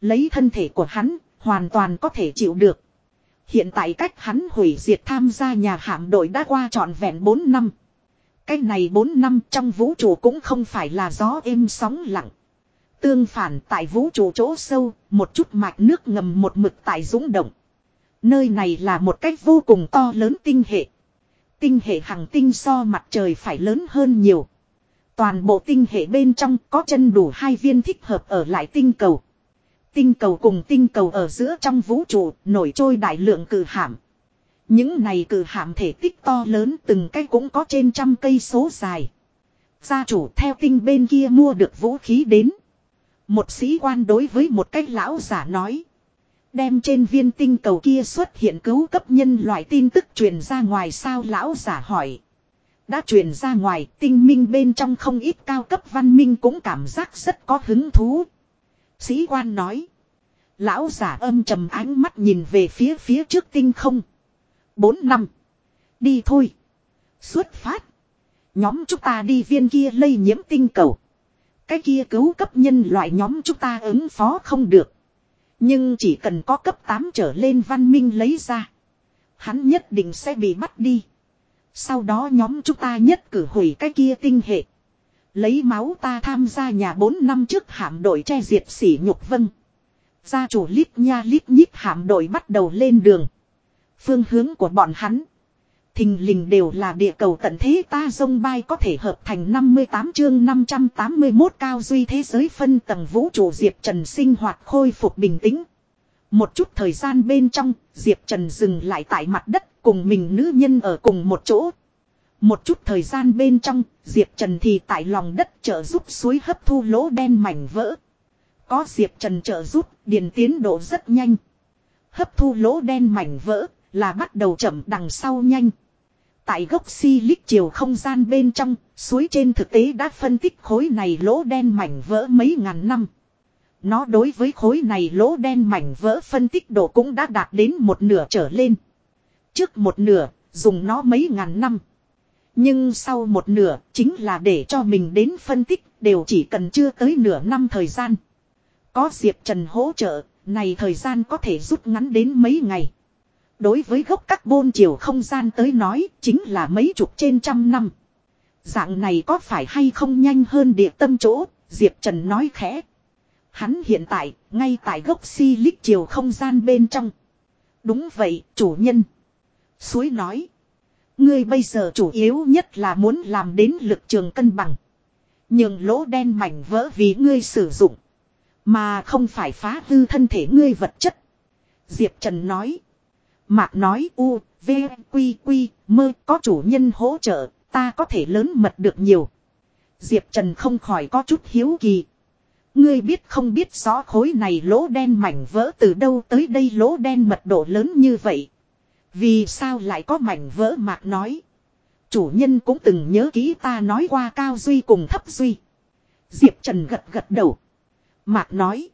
Lấy thân thể của hắn, hoàn toàn có thể chịu được. Hiện tại cách hắn hủy diệt tham gia nhà hạm đội đã qua trọn vẹn 4 năm. Cách này 4 năm trong vũ trụ cũng không phải là gió êm sóng lặng. Tương phản tại vũ trụ chỗ sâu, một chút mạch nước ngầm một mực tại dũng động. Nơi này là một cách vô cùng to lớn tinh hệ. Tinh hệ hàng tinh so mặt trời phải lớn hơn nhiều. Toàn bộ tinh hệ bên trong có chân đủ hai viên thích hợp ở lại tinh cầu. Tinh cầu cùng tinh cầu ở giữa trong vũ trụ nổi trôi đại lượng cử hạm. Những này cử hạm thể tích to lớn từng cái cũng có trên trăm cây số dài. Gia chủ theo tinh bên kia mua được vũ khí đến. Một sĩ quan đối với một cách lão giả nói. Đem trên viên tinh cầu kia xuất hiện cứu cấp nhân loại tin tức truyền ra ngoài sao lão giả hỏi. Đã truyền ra ngoài, tinh minh bên trong không ít cao cấp văn minh cũng cảm giác rất có hứng thú. Sĩ quan nói. Lão giả âm trầm ánh mắt nhìn về phía phía trước tinh không. Bốn năm. Đi thôi. Xuất phát. Nhóm chúng ta đi viên kia lây nhiễm tinh cầu. Cái kia cứu cấp nhân loại nhóm chúng ta ứng phó không được. Nhưng chỉ cần có cấp 8 trở lên văn minh lấy ra. Hắn nhất định sẽ bị bắt đi. Sau đó nhóm chúng ta nhất cử hủy cái kia tinh hệ. Lấy máu ta tham gia nhà 4 năm trước hạm đội che diệt sỉ nhục vâng. Gia chủ lít nha lít nhít hạm đội bắt đầu lên đường. Phương hướng của bọn hắn. Thình lình đều là địa cầu tận thế ta dông bay có thể hợp thành 58 chương 581 cao duy thế giới phân tầng vũ trụ Diệp Trần sinh hoạt khôi phục bình tĩnh. Một chút thời gian bên trong, Diệp Trần dừng lại tại mặt đất cùng mình nữ nhân ở cùng một chỗ. Một chút thời gian bên trong, Diệp Trần thì tại lòng đất trợ giúp suối hấp thu lỗ đen mảnh vỡ. Có Diệp Trần trợ giúp, điền tiến độ rất nhanh. Hấp thu lỗ đen mảnh vỡ, là bắt đầu chậm đằng sau nhanh. Tại gốc si lít chiều không gian bên trong, suối trên thực tế đã phân tích khối này lỗ đen mảnh vỡ mấy ngàn năm. Nó đối với khối này lỗ đen mảnh vỡ phân tích độ cũng đã đạt đến một nửa trở lên. Trước một nửa, dùng nó mấy ngàn năm. Nhưng sau một nửa, chính là để cho mình đến phân tích, đều chỉ cần chưa tới nửa năm thời gian. Có Diệp Trần hỗ trợ, này thời gian có thể rút ngắn đến mấy ngày. Đối với gốc carbon chiều không gian tới nói chính là mấy chục trên trăm năm. Dạng này có phải hay không nhanh hơn địa tâm chỗ, Diệp Trần nói khẽ. Hắn hiện tại, ngay tại gốc si chiều không gian bên trong. Đúng vậy, chủ nhân. Suối nói. Ngươi bây giờ chủ yếu nhất là muốn làm đến lực trường cân bằng. Nhưng lỗ đen mảnh vỡ vì ngươi sử dụng. Mà không phải phá hư thân thể ngươi vật chất. Diệp Trần nói. Mạc nói u, v, quy quy, mơ có chủ nhân hỗ trợ, ta có thể lớn mật được nhiều. Diệp Trần không khỏi có chút hiếu kỳ. Ngươi biết không biết rõ khối này lỗ đen mảnh vỡ từ đâu tới đây lỗ đen mật độ lớn như vậy. Vì sao lại có mảnh vỡ mạc nói. Chủ nhân cũng từng nhớ kỹ ta nói qua cao duy cùng thấp duy. Diệp Trần gật gật đầu. Mạc nói.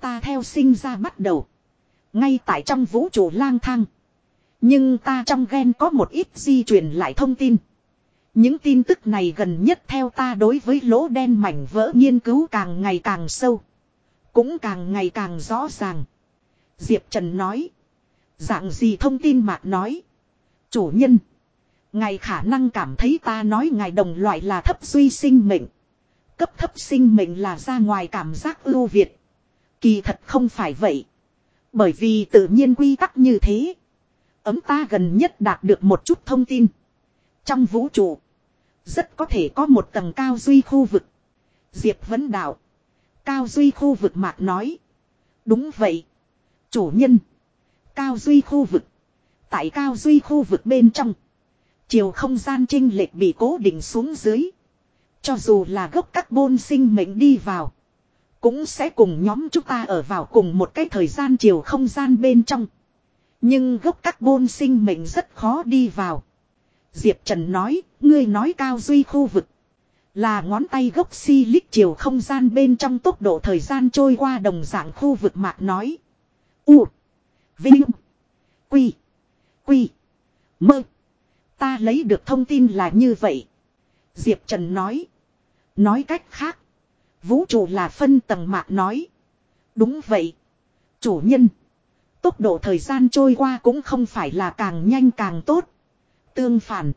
Ta theo sinh ra bắt đầu. Ngay tại trong vũ trụ lang thang. Nhưng ta trong gen có một ít di truyền lại thông tin. Những tin tức này gần nhất theo ta đối với lỗ đen mảnh vỡ nghiên cứu càng ngày càng sâu. Cũng càng ngày càng rõ ràng. Diệp Trần nói. Dạng gì thông tin mạc nói. Chủ nhân. Ngài khả năng cảm thấy ta nói ngài đồng loại là thấp duy sinh mệnh. Cấp thấp sinh mệnh là ra ngoài cảm giác ưu việt. Kỳ thật không phải vậy. Bởi vì tự nhiên quy tắc như thế. Ấm ta gần nhất đạt được một chút thông tin. Trong vũ trụ. Rất có thể có một tầng cao duy khu vực. Diệp vấn đạo. Cao duy khu vực mạc nói. Đúng vậy. Chủ nhân. Cao duy khu vực. Tại cao duy khu vực bên trong. Chiều không gian trinh lệch bị cố định xuống dưới. Cho dù là gốc carbon sinh mệnh đi vào. Cũng sẽ cùng nhóm chúng ta ở vào cùng một cái thời gian chiều không gian bên trong. Nhưng gốc carbon sinh mệnh rất khó đi vào. Diệp Trần nói, ngươi nói cao duy khu vực. Là ngón tay gốc si lít chiều không gian bên trong tốc độ thời gian trôi qua đồng dạng khu vực mạc nói. U. Vinh. Quy. Quy. Mơ. Ta lấy được thông tin là như vậy. Diệp Trần nói. Nói cách khác. Vũ trụ là phân tầng mạc nói. Đúng vậy. Chủ nhân. Tốc độ thời gian trôi qua cũng không phải là càng nhanh càng tốt. Tương phản.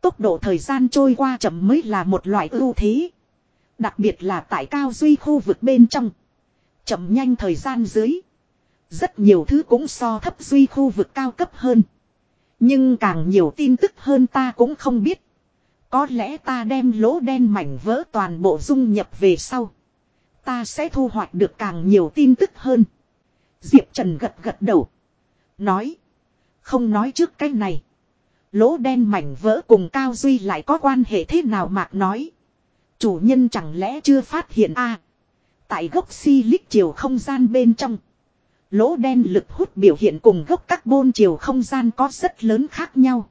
Tốc độ thời gian trôi qua chậm mới là một loại ưu thế. Đặc biệt là tại cao duy khu vực bên trong. Chậm nhanh thời gian dưới. Rất nhiều thứ cũng so thấp duy khu vực cao cấp hơn. Nhưng càng nhiều tin tức hơn ta cũng không biết. Có lẽ ta đem lỗ đen mảnh vỡ toàn bộ dung nhập về sau. Ta sẽ thu hoạch được càng nhiều tin tức hơn. Diệp Trần gật gật đầu. Nói. Không nói trước cái này. Lỗ đen mảnh vỡ cùng Cao Duy lại có quan hệ thế nào mạc nói. Chủ nhân chẳng lẽ chưa phát hiện a Tại gốc si lít chiều không gian bên trong. Lỗ đen lực hút biểu hiện cùng gốc carbon chiều không gian có rất lớn khác nhau.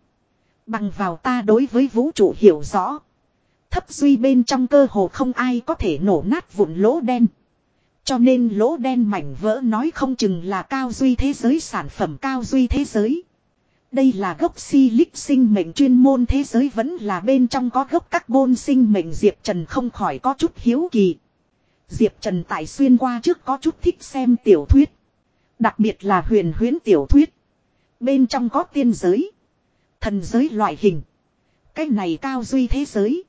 Bằng vào ta đối với vũ trụ hiểu rõ. Thấp duy bên trong cơ hồ không ai có thể nổ nát vụn lỗ đen. Cho nên lỗ đen mảnh vỡ nói không chừng là cao duy thế giới sản phẩm cao duy thế giới. Đây là gốc silic sinh mệnh chuyên môn thế giới vẫn là bên trong có gốc carbon sinh mệnh Diệp Trần không khỏi có chút hiếu kỳ. Diệp Trần tại xuyên qua trước có chút thích xem tiểu thuyết. Đặc biệt là huyền huyến tiểu thuyết. Bên trong có tiên giới. Thần giới loại hình. Cái này cao duy thế giới.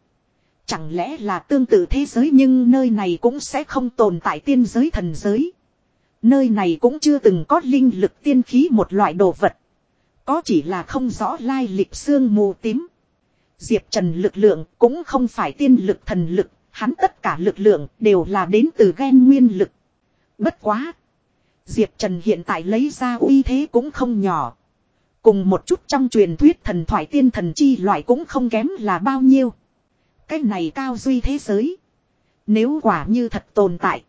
Chẳng lẽ là tương tự thế giới nhưng nơi này cũng sẽ không tồn tại tiên giới thần giới. Nơi này cũng chưa từng có linh lực tiên khí một loại đồ vật. Có chỉ là không rõ lai lịch xương mù tím. Diệp Trần lực lượng cũng không phải tiên lực thần lực, hắn tất cả lực lượng đều là đến từ gen nguyên lực. Bất quá. Diệp Trần hiện tại lấy ra uy thế cũng không nhỏ. Cùng một chút trong truyền thuyết thần thoại tiên thần chi loại cũng không kém là bao nhiêu. Cái này cao duy thế giới. Nếu quả như thật tồn tại.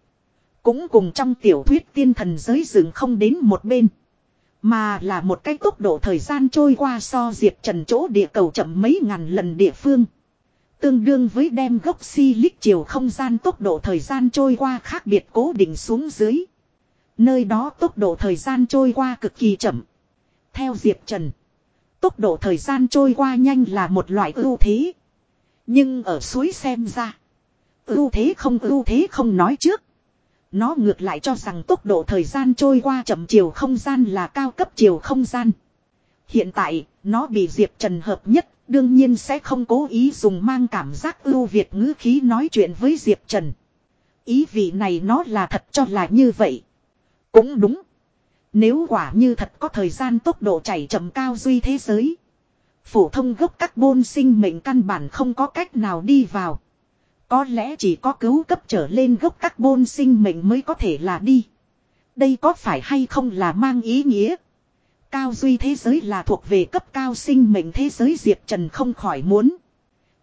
Cũng cùng trong tiểu thuyết tiên thần giới dừng không đến một bên. Mà là một cái tốc độ thời gian trôi qua so Diệp Trần chỗ địa cầu chậm mấy ngàn lần địa phương. Tương đương với đem gốc si lít chiều không gian tốc độ thời gian trôi qua khác biệt cố định xuống dưới. Nơi đó tốc độ thời gian trôi qua cực kỳ chậm. Theo Diệp Trần, tốc độ thời gian trôi qua nhanh là một loại ưu thế. Nhưng ở suối xem ra, ưu thế không ưu thế không nói trước. Nó ngược lại cho rằng tốc độ thời gian trôi qua chậm chiều không gian là cao cấp chiều không gian. Hiện tại, nó bị Diệp Trần hợp nhất, đương nhiên sẽ không cố ý dùng mang cảm giác ưu việt ngữ khí nói chuyện với Diệp Trần. Ý vị này nó là thật cho là như vậy. Cũng đúng. Nếu quả như thật có thời gian tốc độ chảy chậm cao duy thế giới. Phổ thông gốc các bôn sinh mệnh căn bản không có cách nào đi vào. Có lẽ chỉ có cứu cấp trở lên gốc carbon sinh mệnh mới có thể là đi. Đây có phải hay không là mang ý nghĩa. Cao duy thế giới là thuộc về cấp cao sinh mệnh thế giới Diệp Trần không khỏi muốn.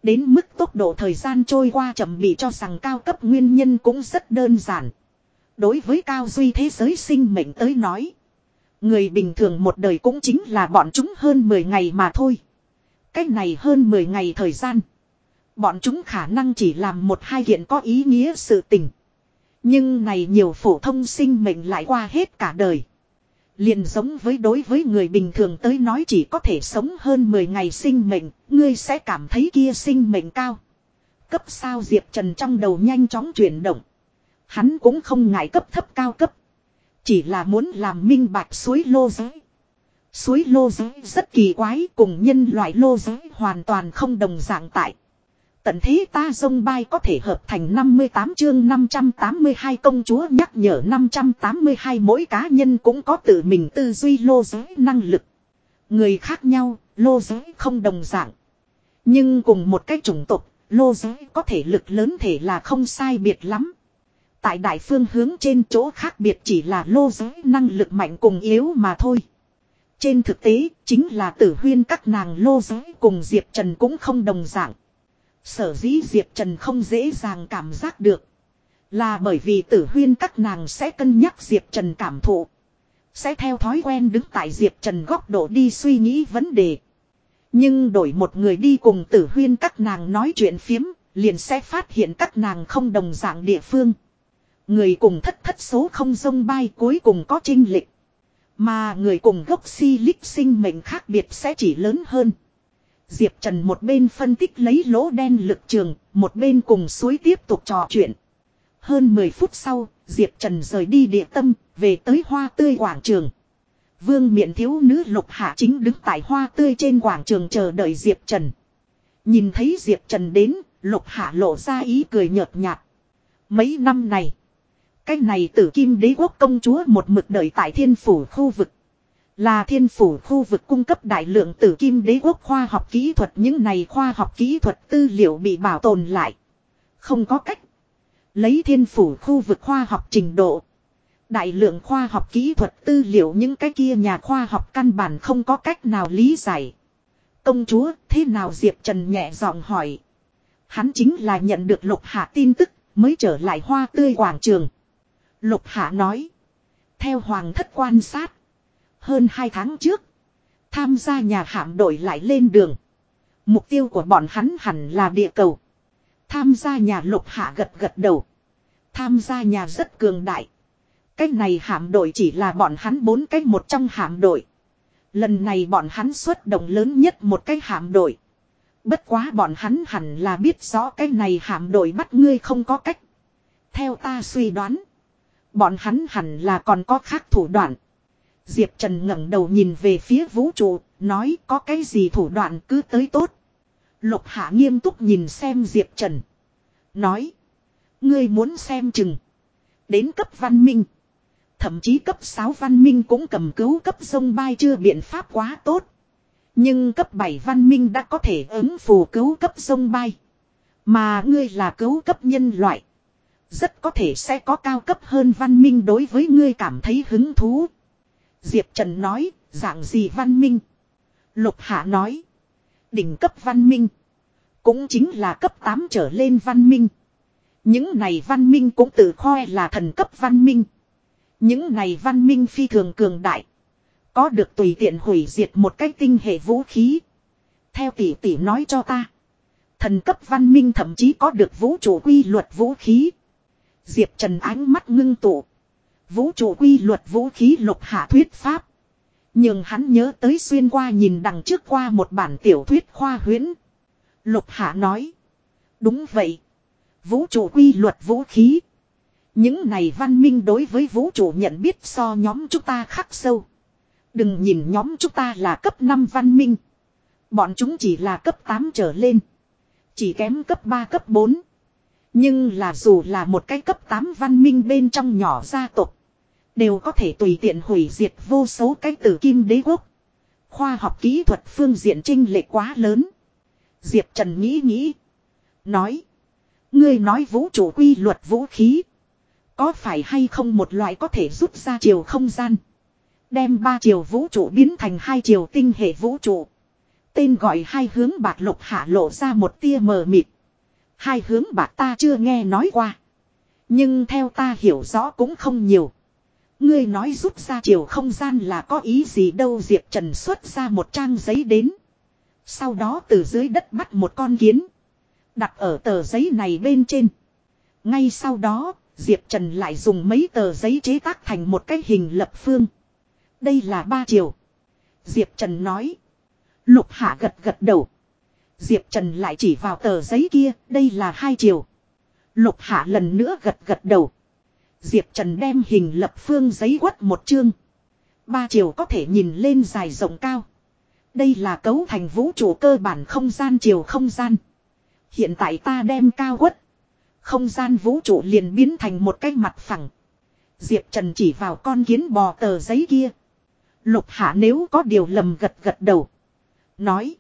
Đến mức tốc độ thời gian trôi qua chậm bị cho rằng cao cấp nguyên nhân cũng rất đơn giản. Đối với cao duy thế giới sinh mệnh tới nói. Người bình thường một đời cũng chính là bọn chúng hơn 10 ngày mà thôi. Cách này hơn 10 ngày thời gian. Bọn chúng khả năng chỉ làm một hai kiện có ý nghĩa sự tình. Nhưng này nhiều phổ thông sinh mệnh lại qua hết cả đời. Liền giống với đối với người bình thường tới nói chỉ có thể sống hơn 10 ngày sinh mệnh, ngươi sẽ cảm thấy kia sinh mệnh cao. Cấp sao Diệp Trần trong đầu nhanh chóng chuyển động. Hắn cũng không ngại cấp thấp cao cấp. Chỉ là muốn làm minh bạch suối lô giới. Suối lô giới rất kỳ quái cùng nhân loại lô giới hoàn toàn không đồng dạng tại. Tận thế ta dông bay có thể hợp thành 58 chương 582 công chúa nhắc nhở 582 mỗi cá nhân cũng có tự mình tư duy lô giới năng lực. Người khác nhau, lô giới không đồng dạng. Nhưng cùng một cái chủng tộc, lô giới có thể lực lớn thể là không sai biệt lắm. Tại đại phương hướng trên chỗ khác biệt chỉ là lô giới năng lực mạnh cùng yếu mà thôi. Trên thực tế, chính là tử huyên các nàng lô giới cùng Diệp Trần cũng không đồng dạng. Sở dĩ Diệp Trần không dễ dàng cảm giác được. Là bởi vì tử huyên các nàng sẽ cân nhắc Diệp Trần cảm thụ. Sẽ theo thói quen đứng tại Diệp Trần góc độ đi suy nghĩ vấn đề. Nhưng đổi một người đi cùng tử huyên các nàng nói chuyện phiếm, liền sẽ phát hiện các nàng không đồng dạng địa phương. Người cùng thất thất số không dông bay cuối cùng có trinh lịch. Mà người cùng gốc si lích sinh mệnh khác biệt sẽ chỉ lớn hơn. Diệp Trần một bên phân tích lấy lỗ đen lực trường, một bên cùng suối tiếp tục trò chuyện. Hơn 10 phút sau, Diệp Trần rời đi địa tâm, về tới hoa tươi quảng trường. Vương miện thiếu nữ lục hạ chính đứng tại hoa tươi trên quảng trường chờ đợi Diệp Trần. Nhìn thấy Diệp Trần đến, lục hạ lộ ra ý cười nhợt nhạt. Mấy năm này, cái này tử kim đế quốc công chúa một mực đợi tại thiên phủ khu vực. Là thiên phủ khu vực cung cấp đại lượng tử kim đế quốc khoa học kỹ thuật những này khoa học kỹ thuật tư liệu bị bảo tồn lại. Không có cách. Lấy thiên phủ khu vực khoa học trình độ. Đại lượng khoa học kỹ thuật tư liệu những cái kia nhà khoa học căn bản không có cách nào lý giải. Công chúa thế nào Diệp Trần nhẹ giọng hỏi. Hắn chính là nhận được lục hạ tin tức, mới trở lại hoa tươi quảng trường. Lục hạ nói. Theo hoàng thất quan sát. Hơn hai tháng trước. Tham gia nhà hạm đội lại lên đường. Mục tiêu của bọn hắn hẳn là địa cầu. Tham gia nhà lục hạ gật gật đầu. Tham gia nhà rất cường đại. Cách này hạm đội chỉ là bọn hắn bốn cách một trong hạm đội. Lần này bọn hắn xuất động lớn nhất một cái hạm đội. Bất quá bọn hắn hẳn là biết rõ cái này hạm đội bắt ngươi không có cách. Theo ta suy đoán. Bọn hắn hẳn là còn có khác thủ đoạn. Diệp Trần ngẩng đầu nhìn về phía vũ trụ, nói có cái gì thủ đoạn cứ tới tốt. Lục hạ nghiêm túc nhìn xem Diệp Trần. Nói. Ngươi muốn xem chừng. Đến cấp văn minh. Thậm chí cấp 6 văn minh cũng cầm cứu cấp sông bay chưa biện pháp quá tốt. Nhưng cấp 7 văn minh đã có thể ứng phù cứu cấp sông bay. Mà ngươi là cứu cấp nhân loại. Rất có thể sẽ có cao cấp hơn văn minh đối với ngươi cảm thấy hứng thú. Diệp Trần nói, dạng gì văn minh? Lục Hạ nói, đỉnh cấp văn minh. Cũng chính là cấp 8 trở lên văn minh. Những này văn minh cũng tự khoe là thần cấp văn minh. Những này văn minh phi thường cường đại. Có được tùy tiện hủy diệt một cái tinh hệ vũ khí. Theo tỷ tỷ nói cho ta. Thần cấp văn minh thậm chí có được vũ trụ quy luật vũ khí. Diệp Trần ánh mắt ngưng tụ. Vũ trụ quy luật vũ khí lục hạ thuyết pháp. Nhưng hắn nhớ tới xuyên qua nhìn đằng trước qua một bản tiểu thuyết khoa huyễn. Lục hạ nói. Đúng vậy. Vũ trụ quy luật vũ khí. Những này văn minh đối với vũ trụ nhận biết so nhóm chúng ta khắc sâu. Đừng nhìn nhóm chúng ta là cấp 5 văn minh. Bọn chúng chỉ là cấp 8 trở lên. Chỉ kém cấp 3 cấp 4. Nhưng là dù là một cái cấp 8 văn minh bên trong nhỏ gia tộc, Đều có thể tùy tiện hủy diệt vô số cái tử kim đế quốc. Khoa học kỹ thuật phương diện trinh lệ quá lớn. Diệp Trần nghĩ nghĩ. Nói. Ngươi nói vũ trụ quy luật vũ khí. Có phải hay không một loại có thể rút ra chiều không gian. Đem ba chiều vũ trụ biến thành hai chiều tinh hệ vũ trụ. Tên gọi hai hướng bạc lục hạ lộ ra một tia mờ mịt. Hai hướng bạc ta chưa nghe nói qua. Nhưng theo ta hiểu rõ cũng không nhiều. Ngươi nói rút ra chiều không gian là có ý gì đâu Diệp Trần xuất ra một trang giấy đến. Sau đó từ dưới đất bắt một con kiến. Đặt ở tờ giấy này bên trên. Ngay sau đó, Diệp Trần lại dùng mấy tờ giấy chế tác thành một cái hình lập phương. Đây là ba chiều. Diệp Trần nói. Lục Hạ gật gật đầu. Diệp Trần lại chỉ vào tờ giấy kia, đây là hai chiều. Lục Hạ lần nữa gật gật đầu. Diệp Trần đem hình lập phương giấy quất một chương. Ba chiều có thể nhìn lên dài rộng cao. Đây là cấu thành vũ trụ cơ bản không gian chiều không gian. Hiện tại ta đem cao quất. Không gian vũ trụ liền biến thành một cái mặt phẳng. Diệp Trần chỉ vào con kiến bò tờ giấy kia. Lục hạ nếu có điều lầm gật gật đầu. Nói.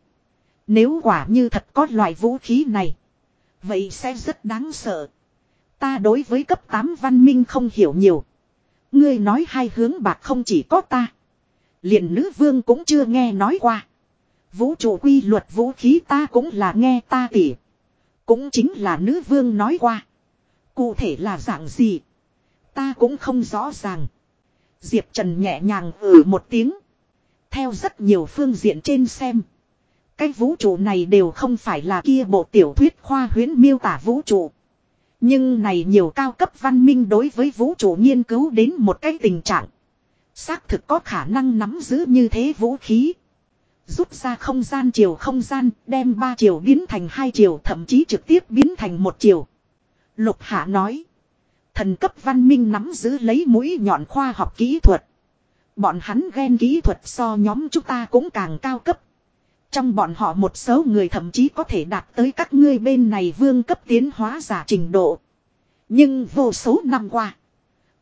Nếu quả như thật có loại vũ khí này. Vậy sẽ rất đáng sợ. Ta đối với cấp 8 văn minh không hiểu nhiều. Ngươi nói hai hướng bạc không chỉ có ta. liền nữ vương cũng chưa nghe nói qua. Vũ trụ quy luật vũ khí ta cũng là nghe ta tỉ. Cũng chính là nữ vương nói qua. Cụ thể là dạng gì? Ta cũng không rõ ràng. Diệp Trần nhẹ nhàng ừ một tiếng. Theo rất nhiều phương diện trên xem. Cái vũ trụ này đều không phải là kia bộ tiểu thuyết khoa huyến miêu tả vũ trụ. Nhưng này nhiều cao cấp văn minh đối với vũ trụ nghiên cứu đến một cái tình trạng. Xác thực có khả năng nắm giữ như thế vũ khí. Rút ra không gian chiều không gian, đem ba chiều biến thành hai chiều thậm chí trực tiếp biến thành một chiều. Lục Hạ nói. Thần cấp văn minh nắm giữ lấy mũi nhọn khoa học kỹ thuật. Bọn hắn ghen kỹ thuật so nhóm chúng ta cũng càng cao cấp. Trong bọn họ một số người thậm chí có thể đạt tới các ngươi bên này vương cấp tiến hóa giả trình độ. Nhưng vô số năm qua.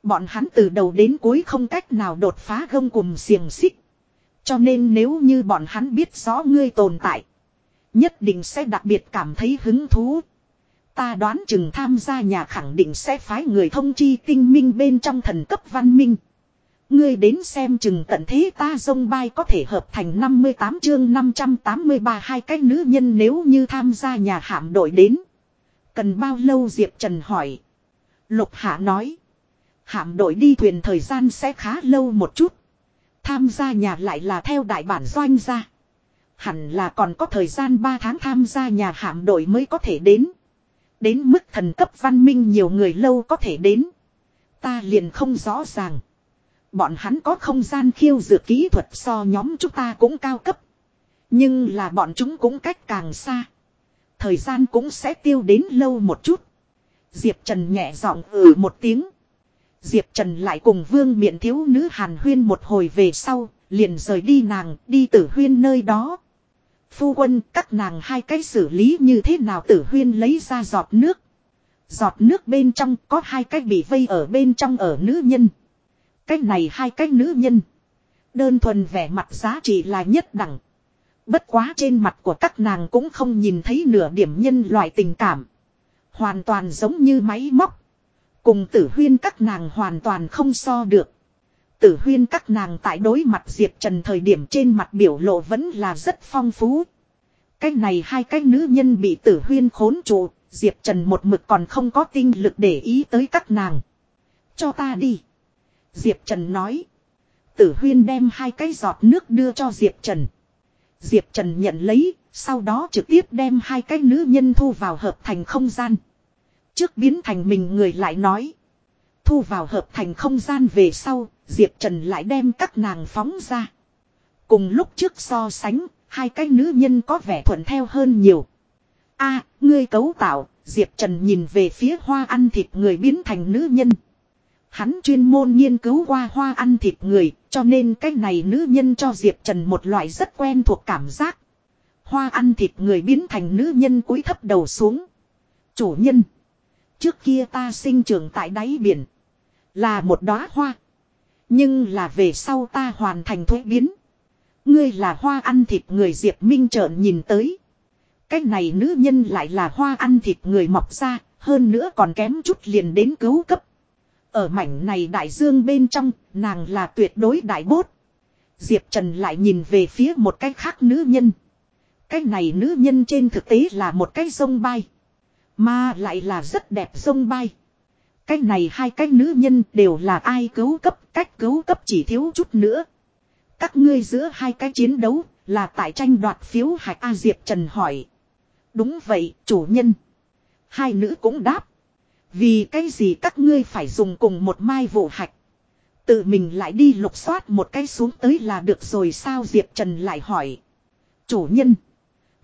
Bọn hắn từ đầu đến cuối không cách nào đột phá gông cùng xiềng xích. Cho nên nếu như bọn hắn biết rõ ngươi tồn tại. Nhất định sẽ đặc biệt cảm thấy hứng thú. Ta đoán chừng tham gia nhà khẳng định sẽ phái người thông chi tinh minh bên trong thần cấp văn minh. Ngươi đến xem chừng tận thế ta dông bay có thể hợp thành 58 chương 583 hai cái nữ nhân nếu như tham gia nhà hạm đội đến. Cần bao lâu Diệp Trần hỏi. Lục Hạ nói. Hạm đội đi thuyền thời gian sẽ khá lâu một chút. Tham gia nhà lại là theo đại bản doanh ra. Hẳn là còn có thời gian 3 tháng tham gia nhà hạm đội mới có thể đến. Đến mức thần cấp văn minh nhiều người lâu có thể đến. Ta liền không rõ ràng. Bọn hắn có không gian khiêu dược kỹ thuật so nhóm chúng ta cũng cao cấp. Nhưng là bọn chúng cũng cách càng xa. Thời gian cũng sẽ tiêu đến lâu một chút. Diệp Trần nhẹ giọng ừ một tiếng. Diệp Trần lại cùng vương miện thiếu nữ hàn huyên một hồi về sau, liền rời đi nàng, đi tử huyên nơi đó. Phu quân, các nàng hai cái xử lý như thế nào tử huyên lấy ra giọt nước. Giọt nước bên trong có hai cái bị vây ở bên trong ở nữ nhân. Cái này hai cái nữ nhân. Đơn thuần vẻ mặt giá trị là nhất đẳng. Bất quá trên mặt của các nàng cũng không nhìn thấy nửa điểm nhân loại tình cảm. Hoàn toàn giống như máy móc. Cùng tử huyên các nàng hoàn toàn không so được. Tử huyên các nàng tại đối mặt Diệp Trần thời điểm trên mặt biểu lộ vẫn là rất phong phú. Cái này hai cái nữ nhân bị tử huyên khốn trụ, Diệp Trần một mực còn không có tinh lực để ý tới các nàng. Cho ta đi. Diệp Trần nói. Tử huyên đem hai cái giọt nước đưa cho Diệp Trần. Diệp Trần nhận lấy, sau đó trực tiếp đem hai cái nữ nhân thu vào hợp thành không gian. Trước biến thành mình người lại nói. Thu vào hợp thành không gian về sau, Diệp Trần lại đem các nàng phóng ra. Cùng lúc trước so sánh, hai cái nữ nhân có vẻ thuận theo hơn nhiều. a ngươi cấu tạo, Diệp Trần nhìn về phía hoa ăn thịt người biến thành nữ nhân. Hắn chuyên môn nghiên cứu qua hoa ăn thịt người, cho nên cái này nữ nhân cho Diệp Trần một loại rất quen thuộc cảm giác. Hoa ăn thịt người biến thành nữ nhân cúi thấp đầu xuống. Chủ nhân. Trước kia ta sinh trưởng tại đáy biển. Là một đóa hoa. Nhưng là về sau ta hoàn thành thuế biến. Ngươi là hoa ăn thịt người Diệp Minh trợn nhìn tới. Cái này nữ nhân lại là hoa ăn thịt người mọc ra, hơn nữa còn kém chút liền đến cứu cấp. Ở mảnh này đại dương bên trong, nàng là tuyệt đối đại bốt. Diệp Trần lại nhìn về phía một cái khác nữ nhân. Cái này nữ nhân trên thực tế là một cái sông bay. Mà lại là rất đẹp sông bay. Cái này hai cái nữ nhân đều là ai cứu cấp, cách cứu cấp chỉ thiếu chút nữa. Các ngươi giữa hai cái chiến đấu là tại tranh đoạt phiếu hạch A Diệp Trần hỏi. Đúng vậy, chủ nhân. Hai nữ cũng đáp. Vì cái gì các ngươi phải dùng cùng một mai vụ hạch. Tự mình lại đi lục soát một cái xuống tới là được rồi sao Diệp Trần lại hỏi. Chủ nhân.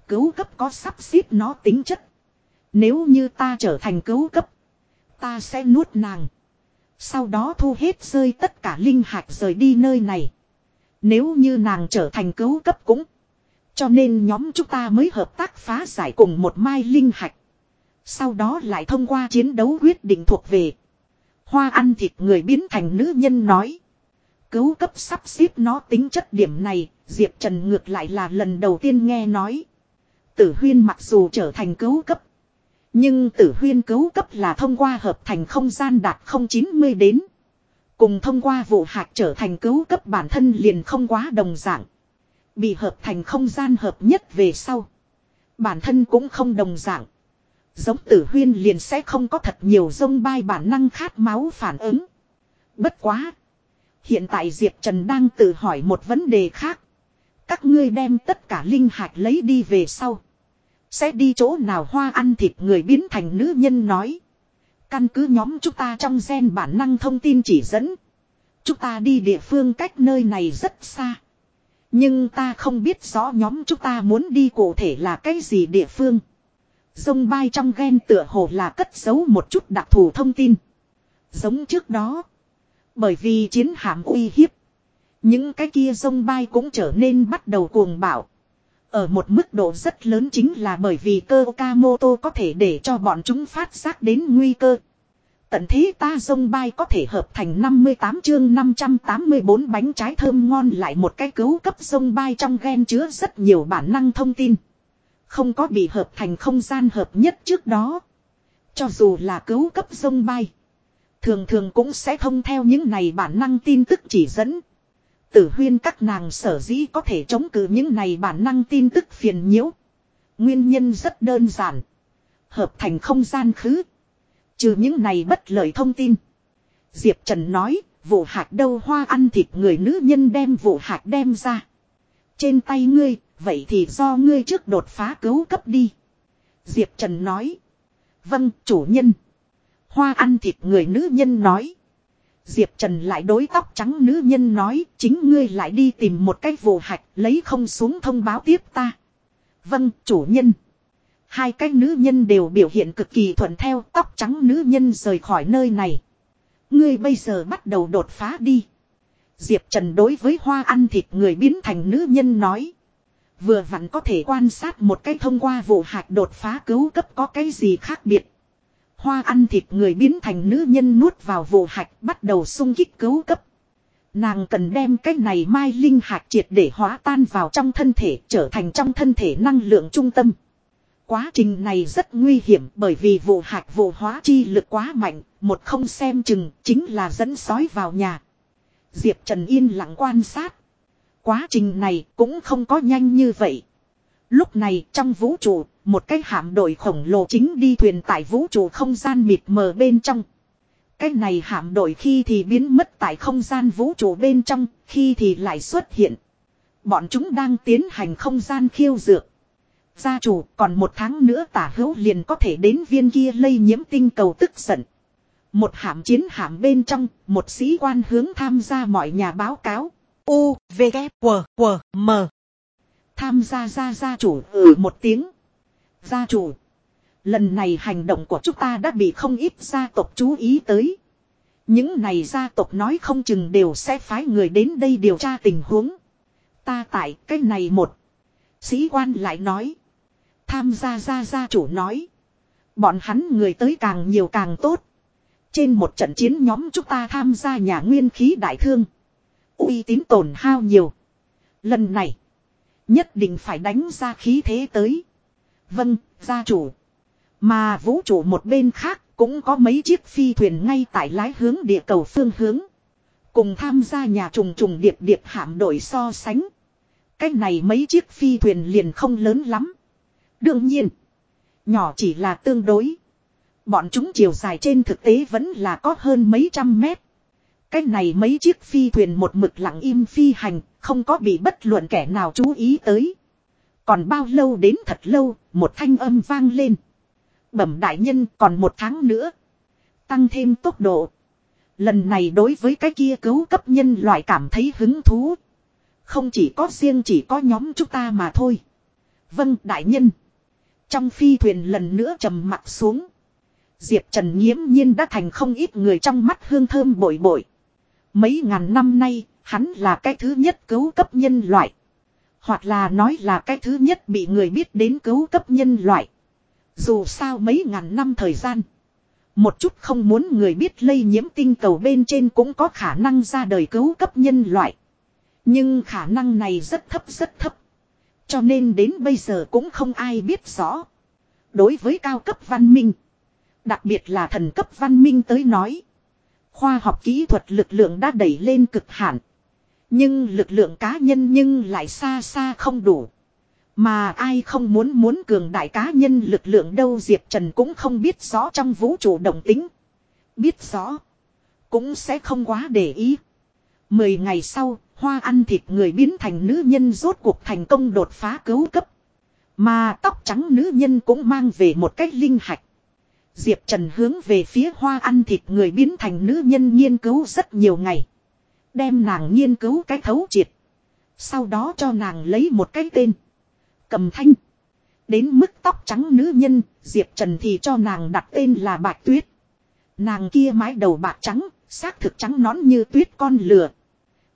Cứu cấp có sắp xếp nó tính chất. Nếu như ta trở thành cứu cấp. Ta sẽ nuốt nàng. Sau đó thu hết rơi tất cả linh hạch rời đi nơi này. Nếu như nàng trở thành cứu cấp cũng. Cho nên nhóm chúng ta mới hợp tác phá giải cùng một mai linh hạch. Sau đó lại thông qua chiến đấu quyết định thuộc về. Hoa ăn thịt người biến thành nữ nhân nói. Cứu cấp sắp xếp nó tính chất điểm này, Diệp Trần ngược lại là lần đầu tiên nghe nói. Tử huyên mặc dù trở thành cứu cấp. Nhưng tử huyên cứu cấp là thông qua hợp thành không gian đạt 090 đến. Cùng thông qua vụ hạt trở thành cứu cấp bản thân liền không quá đồng dạng. Bị hợp thành không gian hợp nhất về sau. Bản thân cũng không đồng dạng. Giống tử huyên liền sẽ không có thật nhiều dông bay bản năng khát máu phản ứng. Bất quá. Hiện tại Diệp Trần đang tự hỏi một vấn đề khác. Các ngươi đem tất cả linh hạt lấy đi về sau. Sẽ đi chỗ nào hoa ăn thịt người biến thành nữ nhân nói. Căn cứ nhóm chúng ta trong gen bản năng thông tin chỉ dẫn. Chúng ta đi địa phương cách nơi này rất xa. Nhưng ta không biết rõ nhóm chúng ta muốn đi cụ thể là cái gì địa phương. Dông bay trong gen tựa hồ là cất giấu một chút đặc thù thông tin. Giống trước đó. Bởi vì chiến hạm uy hiếp. Những cái kia dông bay cũng trở nên bắt đầu cuồng bạo. Ở một mức độ rất lớn chính là bởi vì cơ Okamoto có thể để cho bọn chúng phát giác đến nguy cơ. Tận thế ta dông bay có thể hợp thành 58 chương 584 bánh trái thơm ngon lại một cái cứu cấp dông bay trong gen chứa rất nhiều bản năng thông tin. Không có bị hợp thành không gian hợp nhất trước đó. Cho dù là cứu cấp sông bay. Thường thường cũng sẽ thông theo những này bản năng tin tức chỉ dẫn. Tử huyên các nàng sở dĩ có thể chống cự những này bản năng tin tức phiền nhiễu. Nguyên nhân rất đơn giản. Hợp thành không gian khứ. Trừ những này bất lợi thông tin. Diệp Trần nói, vụ hạt đâu hoa ăn thịt người nữ nhân đem vụ hạt đem ra. Trên tay ngươi, vậy thì do ngươi trước đột phá cứu cấp đi. Diệp Trần nói. Vâng, chủ nhân. Hoa ăn thịt người nữ nhân nói. Diệp Trần lại đối tóc trắng nữ nhân nói, chính ngươi lại đi tìm một cái vụ hạch, lấy không xuống thông báo tiếp ta. Vâng, chủ nhân. Hai cái nữ nhân đều biểu hiện cực kỳ thuận theo tóc trắng nữ nhân rời khỏi nơi này. Ngươi bây giờ bắt đầu đột phá đi. Diệp Trần đối với hoa ăn thịt người biến thành nữ nhân nói. Vừa vặn có thể quan sát một cái thông qua vụ hạt đột phá cứu cấp có cái gì khác biệt. Hoa ăn thịt người biến thành nữ nhân nuốt vào vụ hạt bắt đầu sung kích cứu cấp. Nàng cần đem cái này mai linh hạt triệt để hóa tan vào trong thân thể trở thành trong thân thể năng lượng trung tâm. Quá trình này rất nguy hiểm bởi vì vụ hạt vụ hóa chi lực quá mạnh, một không xem chừng chính là dẫn sói vào nhà. Diệp Trần yên lặng quan sát. Quá trình này cũng không có nhanh như vậy. Lúc này trong vũ trụ, một cái hạm đội khổng lồ chính đi thuyền tại vũ trụ không gian mịt mờ bên trong. Cái này hạm đội khi thì biến mất tại không gian vũ trụ bên trong, khi thì lại xuất hiện. Bọn chúng đang tiến hành không gian khiêu dược. Gia chủ còn một tháng nữa tả hữu liền có thể đến viên kia lây nhiễm tinh cầu tức giận. Một hạm chiến hạm bên trong, một sĩ quan hướng tham gia mọi nhà báo cáo. U, V, K, W, W, M. Tham gia gia gia chủ ừ một tiếng. Gia chủ. Lần này hành động của chúng ta đã bị không ít gia tộc chú ý tới. Những này gia tộc nói không chừng đều sẽ phái người đến đây điều tra tình huống. Ta tại cái này một. Sĩ quan lại nói. Tham gia gia gia chủ nói. Bọn hắn người tới càng nhiều càng tốt. Trên một trận chiến nhóm chúng ta tham gia nhà nguyên khí đại thương uy tín tổn hao nhiều. Lần này. Nhất định phải đánh ra khí thế tới. Vâng, gia chủ. Mà vũ trụ một bên khác cũng có mấy chiếc phi thuyền ngay tại lái hướng địa cầu phương hướng. Cùng tham gia nhà trùng trùng điệp điệp hạm đội so sánh. Cách này mấy chiếc phi thuyền liền không lớn lắm. Đương nhiên. Nhỏ chỉ là tương đối. Bọn chúng chiều dài trên thực tế vẫn là có hơn mấy trăm mét. Cách này mấy chiếc phi thuyền một mực lặng im phi hành, không có bị bất luận kẻ nào chú ý tới. Còn bao lâu đến thật lâu, một thanh âm vang lên. Bẩm đại nhân còn một tháng nữa. Tăng thêm tốc độ. Lần này đối với cái kia cứu cấp nhân loại cảm thấy hứng thú. Không chỉ có riêng chỉ có nhóm chúng ta mà thôi. Vâng đại nhân. Trong phi thuyền lần nữa trầm mặt xuống. Diệp Trần nghiễm nhiên đã thành không ít người trong mắt hương thơm bội bội. Mấy ngàn năm nay, hắn là cái thứ nhất cứu cấp nhân loại. Hoặc là nói là cái thứ nhất bị người biết đến cứu cấp nhân loại. Dù sao mấy ngàn năm thời gian. Một chút không muốn người biết lây nhiễm tinh cầu bên trên cũng có khả năng ra đời cứu cấp nhân loại. Nhưng khả năng này rất thấp rất thấp. Cho nên đến bây giờ cũng không ai biết rõ. Đối với cao cấp văn minh. Đặc biệt là thần cấp văn minh tới nói. Khoa học kỹ thuật lực lượng đã đẩy lên cực hạn. Nhưng lực lượng cá nhân nhưng lại xa xa không đủ. Mà ai không muốn muốn cường đại cá nhân lực lượng đâu Diệp Trần cũng không biết rõ trong vũ trụ đồng tính. Biết rõ. Cũng sẽ không quá để ý. Mười ngày sau, hoa ăn thịt người biến thành nữ nhân rốt cuộc thành công đột phá cứu cấp. Mà tóc trắng nữ nhân cũng mang về một cách linh hạch. Diệp Trần hướng về phía hoa ăn thịt người biến thành nữ nhân nghiên cứu rất nhiều ngày. Đem nàng nghiên cứu cái thấu triệt. Sau đó cho nàng lấy một cái tên. Cầm thanh. Đến mức tóc trắng nữ nhân, Diệp Trần thì cho nàng đặt tên là Bạch Tuyết. Nàng kia mái đầu bạc trắng, xác thực trắng nón như tuyết con lừa.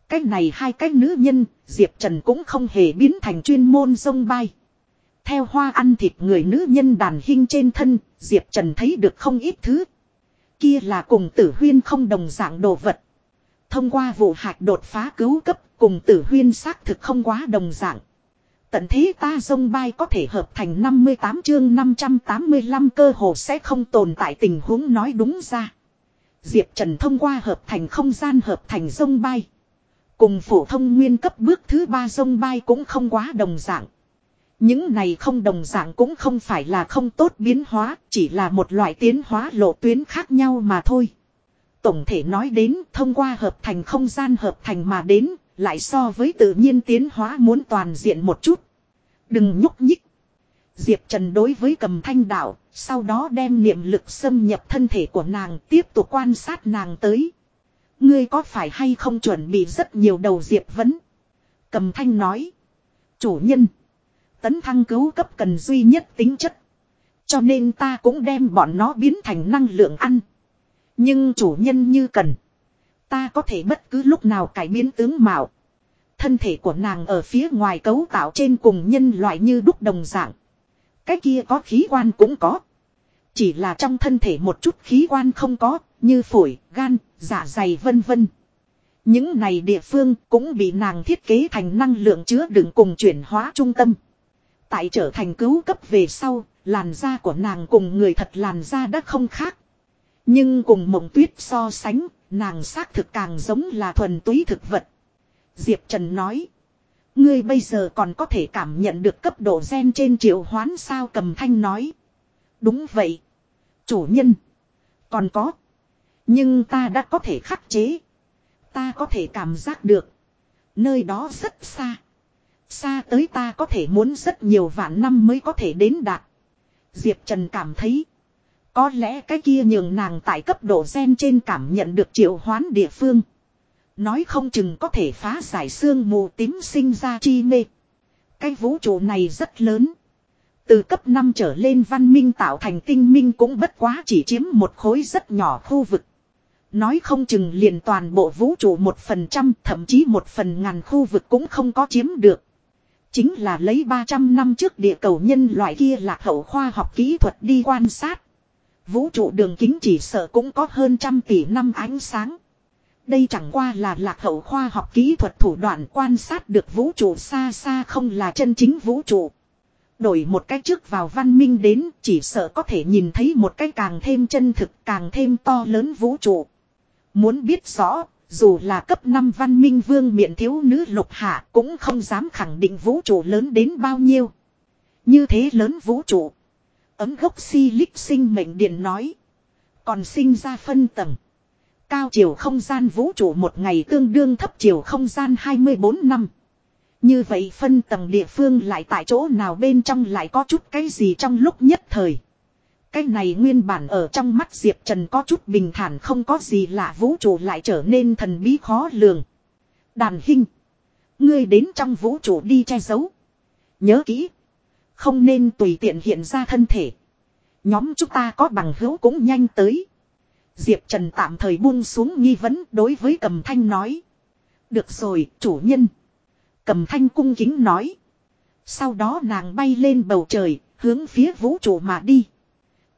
Cái này hai cái nữ nhân, Diệp Trần cũng không hề biến thành chuyên môn sông bay. Theo hoa ăn thịt người nữ nhân đàn hinh trên thân, Diệp Trần thấy được không ít thứ. Kia là cùng tử huyên không đồng dạng đồ vật. Thông qua vụ hạch đột phá cứu cấp cùng tử huyên xác thực không quá đồng dạng. Tận thế ta dông bay có thể hợp thành 58 chương 585 cơ hồ sẽ không tồn tại tình huống nói đúng ra. Diệp Trần thông qua hợp thành không gian hợp thành dông bay. Cùng phổ thông nguyên cấp bước thứ ba dông bay cũng không quá đồng dạng. Những này không đồng dạng cũng không phải là không tốt biến hóa, chỉ là một loại tiến hóa lộ tuyến khác nhau mà thôi. Tổng thể nói đến thông qua hợp thành không gian hợp thành mà đến, lại so với tự nhiên tiến hóa muốn toàn diện một chút. Đừng nhúc nhích. Diệp Trần đối với cầm thanh đạo, sau đó đem niệm lực xâm nhập thân thể của nàng tiếp tục quan sát nàng tới. Ngươi có phải hay không chuẩn bị rất nhiều đầu Diệp vấn? Cầm thanh nói. Chủ nhân. Tấn thăng cứu cấp cần duy nhất tính chất. Cho nên ta cũng đem bọn nó biến thành năng lượng ăn. Nhưng chủ nhân như cần. Ta có thể bất cứ lúc nào cải biến tướng mạo. Thân thể của nàng ở phía ngoài cấu tạo trên cùng nhân loại như đúc đồng dạng. Cái kia có khí quan cũng có. Chỉ là trong thân thể một chút khí quan không có, như phổi, gan, dạ dày vân vân. Những này địa phương cũng bị nàng thiết kế thành năng lượng chứa đựng cùng chuyển hóa trung tâm. Tại trở thành cứu cấp về sau, làn da của nàng cùng người thật làn da đã không khác. Nhưng cùng mộng tuyết so sánh, nàng xác thực càng giống là thuần túy thực vật. Diệp Trần nói. Ngươi bây giờ còn có thể cảm nhận được cấp độ gen trên triệu hoán sao cầm thanh nói. Đúng vậy. Chủ nhân. Còn có. Nhưng ta đã có thể khắc chế. Ta có thể cảm giác được. Nơi đó rất xa. Xa tới ta có thể muốn rất nhiều vạn năm mới có thể đến đạt. Diệp Trần cảm thấy. Có lẽ cái kia nhường nàng tại cấp độ gen trên cảm nhận được triệu hoán địa phương. Nói không chừng có thể phá giải xương mù tím sinh ra chi mê. Cái vũ trụ này rất lớn. Từ cấp 5 trở lên văn minh tạo thành tinh minh cũng bất quá chỉ chiếm một khối rất nhỏ khu vực. Nói không chừng liền toàn bộ vũ trụ một phần trăm, thậm chí một phần ngàn khu vực cũng không có chiếm được. Chính là lấy 300 năm trước địa cầu nhân loại kia lạc hậu khoa học kỹ thuật đi quan sát. Vũ trụ đường kính chỉ sợ cũng có hơn trăm tỷ năm ánh sáng. Đây chẳng qua là lạc hậu khoa học kỹ thuật thủ đoạn quan sát được vũ trụ xa xa không là chân chính vũ trụ. Đổi một cách trước vào văn minh đến chỉ sợ có thể nhìn thấy một cái càng thêm chân thực càng thêm to lớn vũ trụ. Muốn biết rõ, dù là cấp 5 văn minh vương miện thiếu nữ lục hạ cũng không dám khẳng định vũ trụ lớn đến bao nhiêu. Như thế lớn vũ trụ. Ấm gốc si lích sinh mệnh điện nói. Còn sinh ra phân tầng. Cao chiều không gian vũ trụ một ngày tương đương thấp chiều không gian 24 năm. Như vậy phân tầng địa phương lại tại chỗ nào bên trong lại có chút cái gì trong lúc nhất thời. Cái này nguyên bản ở trong mắt Diệp Trần có chút bình thản không có gì lạ vũ trụ lại trở nên thần bí khó lường. Đàn hình. Ngươi đến trong vũ trụ đi che giấu. Nhớ kỹ. Không nên tùy tiện hiện ra thân thể. Nhóm chúng ta có bằng hữu cũng nhanh tới. Diệp Trần tạm thời buông xuống nghi vấn đối với cầm thanh nói. Được rồi, chủ nhân. Cầm thanh cung kính nói. Sau đó nàng bay lên bầu trời, hướng phía vũ trụ mà đi.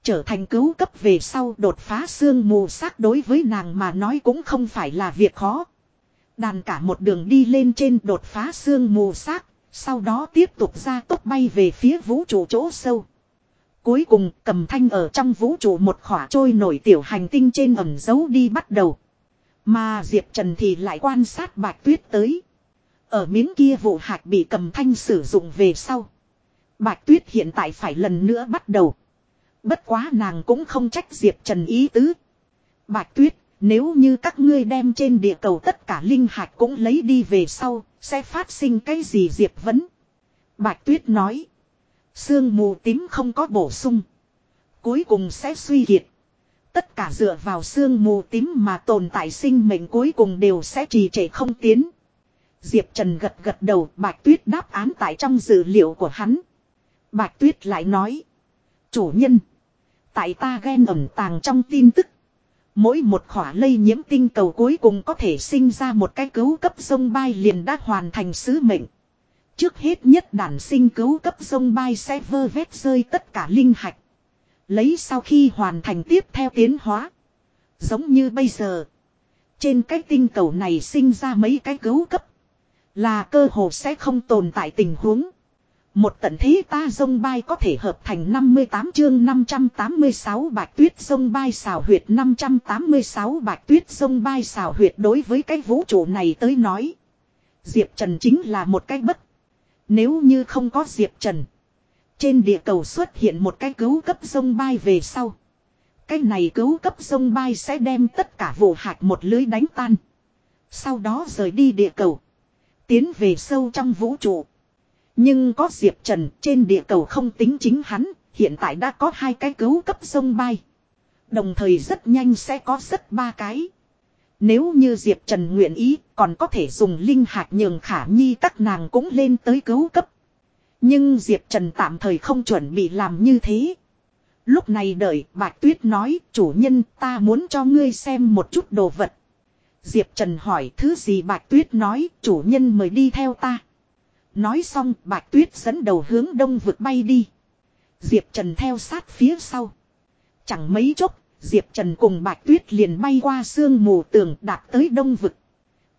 Trở thành cứu cấp về sau đột phá xương mù sắc đối với nàng mà nói cũng không phải là việc khó. Đàn cả một đường đi lên trên đột phá xương mù sắc, sau đó tiếp tục ra tốc bay về phía vũ trụ chỗ sâu. Cuối cùng cầm thanh ở trong vũ trụ một khỏa trôi nổi tiểu hành tinh trên ẩm dấu đi bắt đầu. Mà Diệp Trần thì lại quan sát bạch tuyết tới. Ở miếng kia vụ hạt bị cầm thanh sử dụng về sau. Bạch tuyết hiện tại phải lần nữa bắt đầu. Bất quá nàng cũng không trách Diệp Trần ý tứ. Bạch tuyết, nếu như các ngươi đem trên địa cầu tất cả linh hạt cũng lấy đi về sau, sẽ phát sinh cái gì Diệp vấn. Bạch tuyết nói. Sương mù tím không có bổ sung. Cuối cùng sẽ suy kiệt. Tất cả dựa vào sương mù tím mà tồn tại sinh mệnh cuối cùng đều sẽ trì trệ không tiến. Diệp Trần gật gật đầu Bạch Tuyết đáp án tại trong dữ liệu của hắn. Bạch Tuyết lại nói. Chủ nhân. Tại ta ghen ẩm tàng trong tin tức. Mỗi một khỏa lây nhiễm tinh cầu cuối cùng có thể sinh ra một cái cứu cấp sông bay liền đã hoàn thành sứ mệnh. Trước hết nhất đàn sinh cứu cấp sông bay sẽ vơ vét rơi tất cả linh hạch. Lấy sau khi hoàn thành tiếp theo tiến hóa. Giống như bây giờ. Trên cái tinh cầu này sinh ra mấy cái cứu cấp. Là cơ hồ sẽ không tồn tại tình huống. Một tận thế ta dông bay có thể hợp thành 58 chương 586 bạch tuyết dông bay xào huyệt 586 bạch tuyết dông bay xào huyệt đối với cái vũ trụ này tới nói. Diệp Trần chính là một cái bất. Nếu như không có Diệp Trần. Trên địa cầu xuất hiện một cái cứu cấp sông bay về sau. Cái này cứu cấp sông bay sẽ đem tất cả vụ hạt một lưới đánh tan. Sau đó rời đi địa cầu. Tiến về sâu trong vũ trụ. Nhưng có Diệp Trần trên địa cầu không tính chính hắn. Hiện tại đã có hai cái cứu cấp sông bay. Đồng thời rất nhanh sẽ có rất ba cái. Nếu như Diệp Trần nguyện ý, còn có thể dùng linh hạt nhường khả nhi các nàng cũng lên tới cứu cấp. Nhưng Diệp Trần tạm thời không chuẩn bị làm như thế. Lúc này đợi, Bạch Tuyết nói, chủ nhân, ta muốn cho ngươi xem một chút đồ vật. Diệp Trần hỏi, thứ gì Bạch Tuyết nói, chủ nhân mời đi theo ta. Nói xong Bạch Tuyết dẫn đầu hướng đông vực bay đi. Diệp Trần theo sát phía sau. Chẳng mấy chốc Diệp Trần cùng Bạch Tuyết liền bay qua sương mù tường đạt tới đông vực.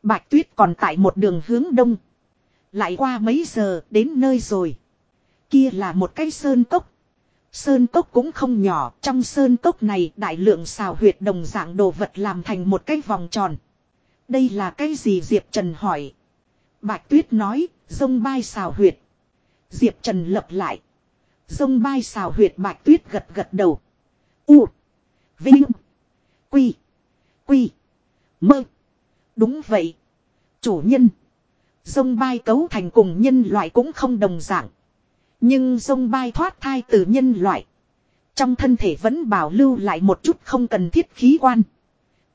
Bạch Tuyết còn tại một đường hướng đông. Lại qua mấy giờ đến nơi rồi. Kia là một cái sơn cốc. Sơn cốc cũng không nhỏ, trong sơn cốc này đại lượng xào huyệt đồng dạng đồ vật làm thành một cái vòng tròn. Đây là cái gì Diệp Trần hỏi. Bạch Tuyết nói, dông bay xào huyệt. Diệp Trần lập lại. Dông bay xào huyệt Bạch Tuyết gật gật đầu. U. Vinh. Quy. Quy. Mơ. Đúng vậy. Chủ nhân. Dông bay cấu thành cùng nhân loại cũng không đồng dạng. Nhưng dông bay thoát thai từ nhân loại. Trong thân thể vẫn bảo lưu lại một chút không cần thiết khí quan.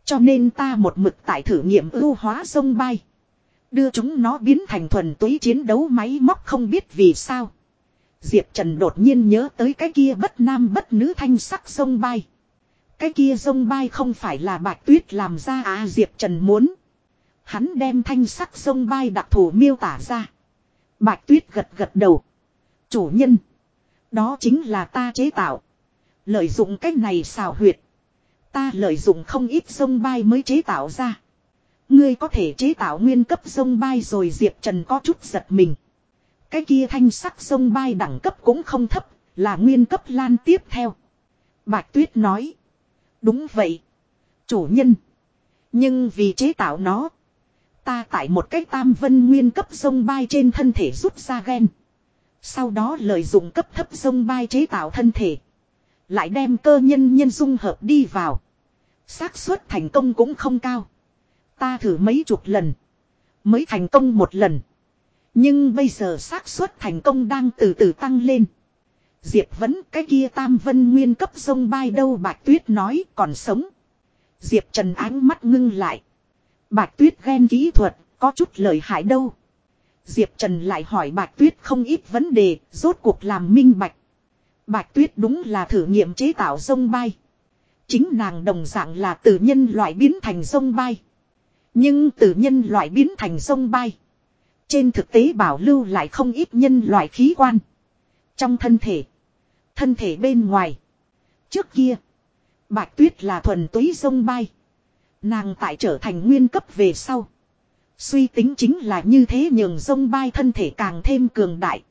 Cho nên ta một mực tại thử nghiệm ưu hóa sông bay. Đưa chúng nó biến thành thuần túy chiến đấu máy móc không biết vì sao. Diệp Trần đột nhiên nhớ tới cái kia bất nam bất nữ thanh sắc sông bay. Cái kia sông bay không phải là bạch tuyết làm ra à Diệp Trần muốn. Hắn đem thanh sắc sông bay đặc thù miêu tả ra. Bạch tuyết gật gật đầu. Chủ nhân. Đó chính là ta chế tạo. Lợi dụng cách này xào huyệt. Ta lợi dụng không ít sông bay mới chế tạo ra. Ngươi có thể chế tạo nguyên cấp sông bay rồi Diệp Trần có chút giật mình. Cái kia thanh sắc sông bay đẳng cấp cũng không thấp, là nguyên cấp lan tiếp theo. Bạch Tuyết nói. Đúng vậy. Chủ nhân. Nhưng vì chế tạo nó. Ta tại một cái tam vân nguyên cấp sông bay trên thân thể rút ra gen. Sau đó lợi dụng cấp thấp sông bay chế tạo thân thể. Lại đem cơ nhân nhân dung hợp đi vào. xác suất thành công cũng không cao. Ta thử mấy chục lần. Mới thành công một lần. Nhưng bây giờ xác suất thành công đang từ từ tăng lên. Diệp vẫn cái kia tam vân nguyên cấp sông bay đâu bạch tuyết nói còn sống. Diệp Trần ánh mắt ngưng lại. Bạch tuyết ghen kỹ thuật, có chút lời hại đâu. Diệp Trần lại hỏi Bạch Tuyết không ít vấn đề, rốt cuộc làm minh bạch. Bạch Tuyết đúng là thử nghiệm chế tạo sông bay. Chính nàng đồng dạng là từ nhân loại biến thành sông bay. Nhưng từ nhân loại biến thành sông bay. Trên thực tế bảo lưu lại không ít nhân loại khí quan. Trong thân thể. Thân thể bên ngoài. Trước kia. Bạch Tuyết là thuần túy sông bay. Nàng tại trở thành nguyên cấp về sau. Suy tính chính là như thế nhường sông bay thân thể càng thêm cường đại.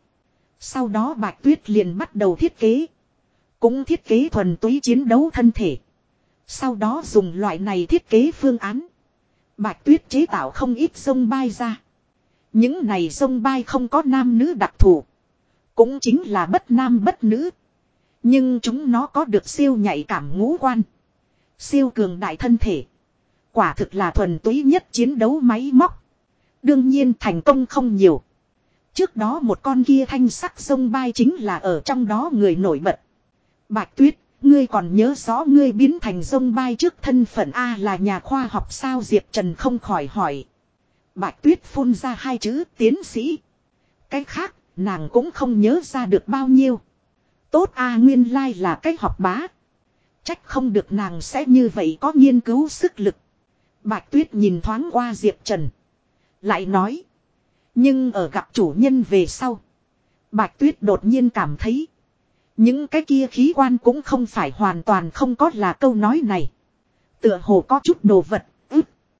Sau đó Bạch Tuyết liền bắt đầu thiết kế. Cũng thiết kế thuần túy chiến đấu thân thể. Sau đó dùng loại này thiết kế phương án. Bạch Tuyết chế tạo không ít sông bay ra. Những này sông bay không có nam nữ đặc thù. Cũng chính là bất nam bất nữ. Nhưng chúng nó có được siêu nhạy cảm ngũ quan. Siêu cường đại thân thể. Quả thực là thuần túy nhất chiến đấu máy móc. Đương nhiên thành công không nhiều. Trước đó một con kia thanh sắc sông bay chính là ở trong đó người nổi bật. Bạch Tuyết, ngươi còn nhớ rõ ngươi biến thành sông bay trước thân phận A là nhà khoa học sao Diệp Trần không khỏi hỏi. Bạch Tuyết phun ra hai chữ tiến sĩ. Cái khác, nàng cũng không nhớ ra được bao nhiêu. Tốt A nguyên lai là cái học bá. Trách không được nàng sẽ như vậy có nghiên cứu sức lực. Bạch Tuyết nhìn thoáng qua Diệp Trần. Lại nói. Nhưng ở gặp chủ nhân về sau. Bạch Tuyết đột nhiên cảm thấy. Những cái kia khí quan cũng không phải hoàn toàn không có là câu nói này. Tựa hồ có chút đồ vật